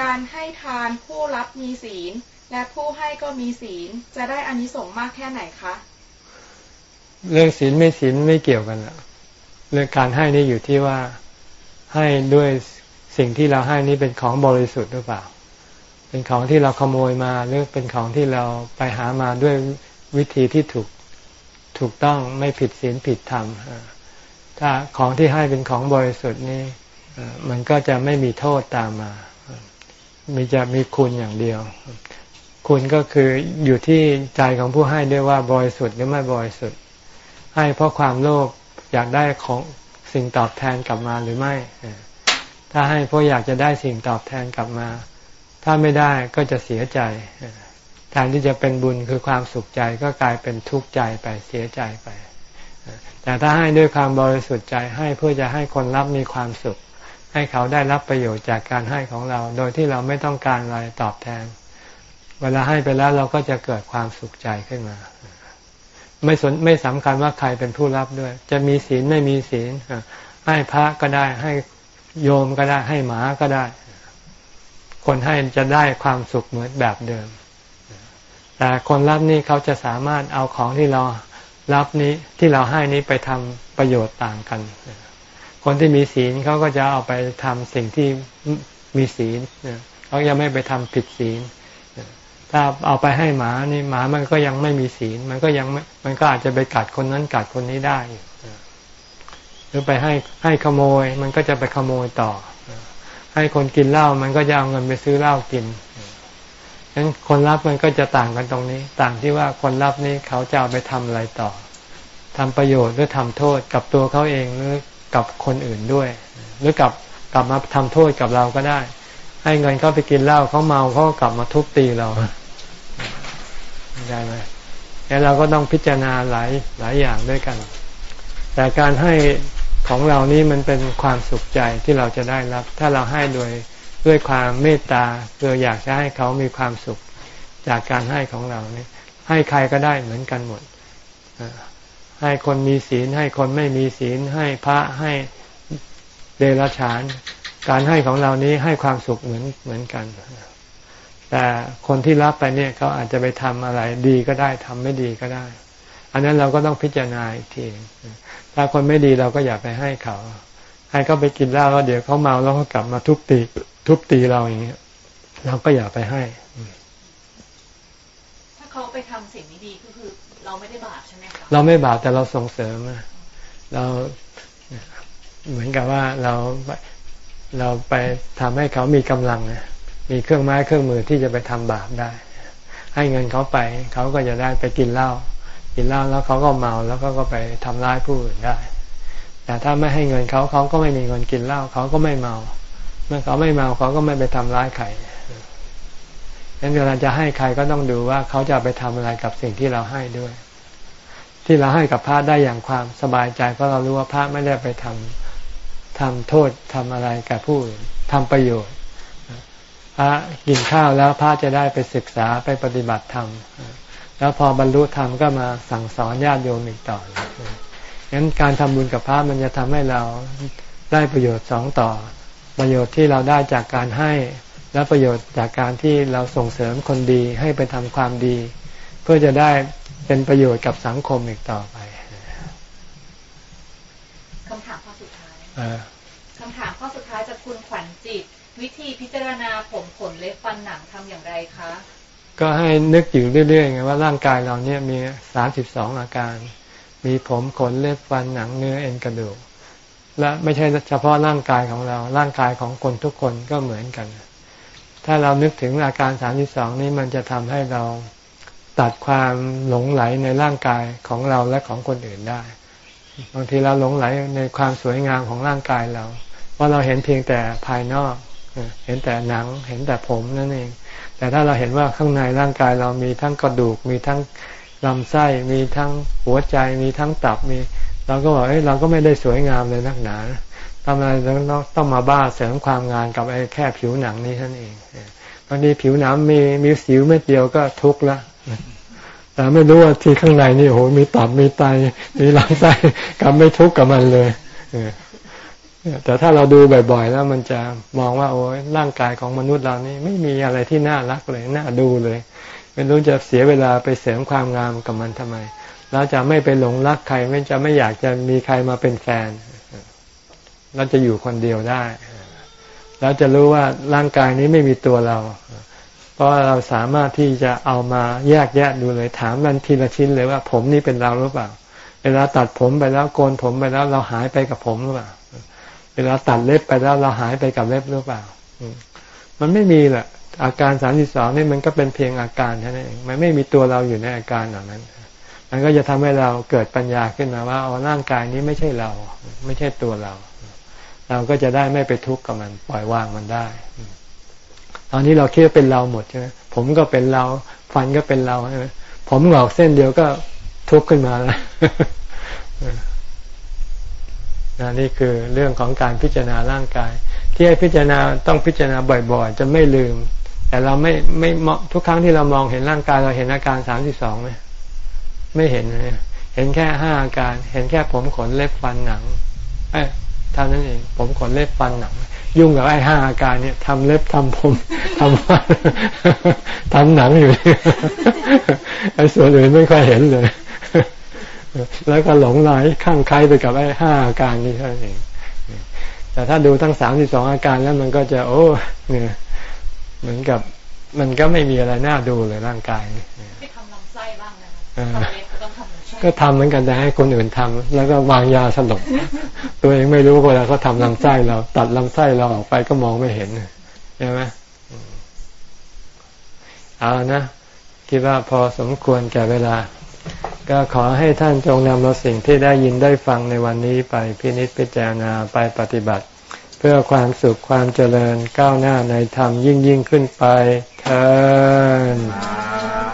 การให้ทานผู้รับมีศีล และผู้ให้ก็มีศีล จะได้อานิสงส์มากแค่ไหนคะ เรื่องศีลไม่ศีลไม่เกี่ยวกันอะ เรื่องการให้นี่อยู่ที่ว่าให้ด้วยสิ่งที่เราให้นี้เป็นของบริสุทธิ์หรือเปล่า เป็นของที่เราขโมยมาหรือเป็นของที่เราไปหามาด้วยวิธีที่ถูกถูกต้องไม่ผิดศีลผิดธรรมถ้าของที่ให้เป็นของบริสุทธิ์นี่มันก็จะไม่มีโทษตามมา มีจะมีคุณอย่างเดียว คุณก็คืออยู่ที่ใจของผู้ให้ด้วยว่าบริสุทธิ์หรือไม่บริสุทธิ์ ให้เพราะความโลภ อยากได้ของสิ่งตอบแทนกลับมาหรือไม่ ถ้าให้เพราะอยากจะได้สิ่งตอบแทนกลับมา ถ้าไม่ได้ก็จะเสียใจแทนที่จะเป็นบุญคือความสุขใจก็กลายเป็นทุกข์ใจไปเสียใจไป แต่ถ้าให้ด้วยความบริสุทธิ์ใจให้เพื่อจะให้คนรับมีความสุข ให้เขาได้รับประโยชน์จากการให้ของเรา โดยที่เราไม่ต้องการอะไรตอบแทน เวลาให้ไปแล้วเราก็จะเกิดความสุขใจขึ้นมา ไม่สนไม่สำคัญว่าใครเป็นผู้รับด้วย จะมีศีลไม่มีศีลให้พระก็ได้ให้โยมก็ได้ให้หมาก็ได้ คนให้จะได้ความสุขเหมือนแบบเดิม แต่คนรับนี่เขาจะสามารถเอาของที่เรารับนี้ที่เราให้นี้ไปทำประโยชน์ต่างกัน คนที่มีศีลเขาก็จะเอาไปทำสิ่งที่มีศีลเขายังไม่ไปทำผิดศีล ถ้าเอาไปให้หมานี่หมามันก็ยังไม่มีศีล มันก็ยังมันก็อาจจะไปกัดคนนั้นกัดคนนี้ได้ฉรือไปให้ให้ขโมย มันก็จะไปขโมยต่อ ให้คนกินเหล้ามันก็จะเอาเงินไปซื้อเหล้ากินฉะนั้นคนรับมันก็จะต่างกันตรงนี้ ต่างที่ว่าคนรับนี้เขาจะเอาไปทำอะไรต่อทำประโยชน์หรือทำโทษกับตัวเขาเองหรือกับคนอื่นด้วย หรือกับกลับมาทำโทษกับเราก็ได้ ให้เงินเขาไปกินเหล้าเขาเมาเขาก็กลับมาทุบตีเรา ได้ไหมแล้วเราก็ต้องพิจารณาหลายหลายอย่างด้วยกัน แต่การให้ของเรานี้มันเป็นความสุขใจที่เราจะได้รับ ถ้าเราให้โดยด้วยความเมตตาเพื่ออยากจะให้เขามีความสุขจากการให้ของเรานี่ให้ใครก็ได้เหมือนกันหมด ให้คนมีศีล ให้คนไม่มีศีล ให้พระให้เดรัจฉาน การให้ของเรานี้ให้ความสุขเหมือนเหมือนกัน แต่คนที่รับไปเนี่ยเขาอาจจะไปทำอะไรดีก็ได้ทำไม่ดีก็ได้ อันนั้นเราก็ต้องพิจารณาอีกทีถ้าคนไม่ดีเราก็อย่าไปให้เขา ให้เขาไปกินเหล้าแล้วเดี๋ยวเขาเมาแล้วเขากลับมาทุบตีทุบตีเราอย่างเงี้ยเราก็อย่าไปให้ ถ้าเขาไปทำสิ่งไม่ดีก็คือ เราไม่ได้บาปใช่ไหมคะเราไม่บาปแต่เราส่งเสริมเราเหมือนกับว่าเราเราไปทำให้เขามีกำลัง มีเครื่องไม้เครื่องมือที่จะไปทำบาปได้ ให้เงินเขาไปเขาก็จะได้ไปกินเหล้ากินเหล้าแล้วเขาก็เมาแล้วก็ก็ไปทำร้ายผู้อื่นได้ แต่ถ้าไม่ให้เงินเขาเขาก็ไม่มีเงินกินเหล้าเขาก็ไม่เมา เมื่อเขาไม่เมาเขาก็ไม่ไปทำร้ายใครดังนั้นเวลาจะให้ใครก็ต้องดูว่าเขาจะไปทำอะไรกับสิ่งที่เราให้ด้วย ที่เราให้กับพระได้อย่างความสบายใจเพราะเรารู้ว่าพระไม่ได้ไปทำทำโทษทำอะไรกับผู้อื่นทำประโยชน์ พระกินข้าวแล้วพระจะได้ไปศึกษาไปปฏิบัติธรรม แล้วพอบรรลุธรรมก็มาสั่งสอนญาติโยมอีกต่องั้นการทำบุญกับพระมันจะทำให้เราได้ประโยชน์สองต่อ ประโยชน์ที่เราได้จากการให้ และประโยชน์จากการที่เราส่งเสริมคนดีให้ไปทำความดี เพื่อจะได้เป็นประโยชน์กับสังคมอีกต่อไปคำถามข้อสุดท้ายคำถามข้อสุดท้ายจากคุณขวัญจิต วิธีพิจารณาผมขนเล็บฟันหนังทำอย่างไรคะ ก็ให้นึกอยู่เรื่อยๆไงว่าร่างกายเราเนี่ยมีสามสิบสองอาการ มีผมขนเล็บฟันหนังเนื้อเอ็นกระดูก และไม่ใช่เฉพาะร่างกายของเรา ร่างกายของคนทุกคนก็เหมือนกัน ถ้าเรานึกถึงอาการสามที่สองนี้มันจะทำให้เราตัดความหลงไหลในร่างกายของเราและของคนอื่นได้ บางทีเราหลงไหลในความสวยงามของร่างกายเรา ว่าเราเห็นเพียงแต่ภายนอก เห็นแต่หนังเห็นแต่ผมนั่นเอง แต่ถ้าเราเห็นว่าข้างในร่างกายเรามีทั้งกระดูก มีทั้งลำไส้ มีทั้งหัวใจ มีทั้งตับมี เราก็บอกเอ้ยเราก็ไม่ได้สวยงามเลยนักหนาทำอะไรต้องต้องมาบ้าเสริมความงานกับไอ้แค่ผิวหนังนี้ท่านเองบางทีผิวหนังมีมีสิวเม็ดเดียวก็ทุกข์ละแต่ไม่รู้ว่าที่ข้างในนี่โหมีตับมีไตมีลำไส้กับไม่ทุกข์กับมันเลย แต่ถ้าเราดูบ่อยๆ แล้วมันจะมองว่า โอ้ยร่างกายของมนุษย์เรานี่ไม่มีอะไรที่น่ารักเลยน่าดูเลย ไม่รู้จะเสียเวลาไปเสริมความงามกับมันทำไมเราจะไม่ไปหลงรักใครไม่จะไม่อยากจะมีใครมาเป็นแฟนเราจะอยู่คนเดียวได้เราจะรู้ว่าร่างกายนี้ไม่มีตัวเรา เพราะเราสามารถที่จะเอามาแยกแยะดูเลยถามมันทีละชิ้นเลยว่า ผมนี่เป็นเราหรือเปล่า เวลาตัดผมไปแล้วโกนผมไปแล้วเราหายไปกับผมหรือเปล่า เวลาตัดเล็บไปแล้วเราหายไปกับเล็บหรือเปล่า มันไม่มีแหละอาการสามสิบสองนี่มันก็เป็นเพียงอาการเท่านั้นเองมันไม่มีตัวเราอยู่ในอาการเหล่านั้น มันก็จะทำให้เราเกิดปัญญาขึ้นมาว่าอ๋อร่างกายนี้ไม่ใช่เรา ไม่ใช่ตัวเรา เราก็จะได้ไม่ไปทุกข์กับมันปล่อยวางมันได้ ตอนนี้เราคิดว่าเป็นเราหมดใช่ไหมผมก็เป็นเรา ฟันก็เป็นเราใช่ไหมผมหงอกเส้นเดียวก็ทุกข์ขึ้นมาแล้ว นี่คือเรื่องของการพิจารณาร่างกาย ที่ให้พิจารณาต้องพิจารณาบ่อยๆ จะไม่ลืม แต่เราไม่ไม่ทุกครั้งที่เรามองเห็นร่างกายเราเห็นอาการสามสิบสองไหมไม่เห็นเลยเห็นแค่ห้าอาการ เห็นแค่ผมขนเล็บฟันหนัง เอ้เท่านั้นเอง ผมขนเล็บฟันหนัง ยุ่งกับไอ้ห้าอาการเนี่ยทำเล็บทำผมทำฟันทำหนังอยู่ไอ้ส่วนอื่นไม่ค่อยเห็นเลย แล้วก็หลงไหลข้างใครไปกับไอ้ห้าอาการนี้เท่านั้นเอง แต่ถ้าดูทั้งสามสิบสองอาการแล้วมันก็จะ โอ้เนี่ยเหมือนกับมันก็ไม่มีอะไรน่าดูเลยร่างกายนี่ไปทำลำไส้บ้างนะเออทำเล็บก็ต้องทำเหมือนช่วยก็ทำเหมือนกันแต่ให้คนอื่นทำแล้วก็วางยาสลบตัวเองไม่รู้เวลาเขาทำลำไส้เรา ตัดลำไส้เราออกไปก็มองไม่เห็นใช่ไหมอืมเอานะคิดว่าพอสมควรแก่เวลา ก็ขอให้ท่านจงนำเราสิ่งที่ได้ยินได้ฟังในวันนี้ไปพินิจพิจารณาไปปฏิบัติ เพื่อความสุขความเจริญก้าวหน้าในธรรมยิ่งยิ่งขึ้นไปเธอ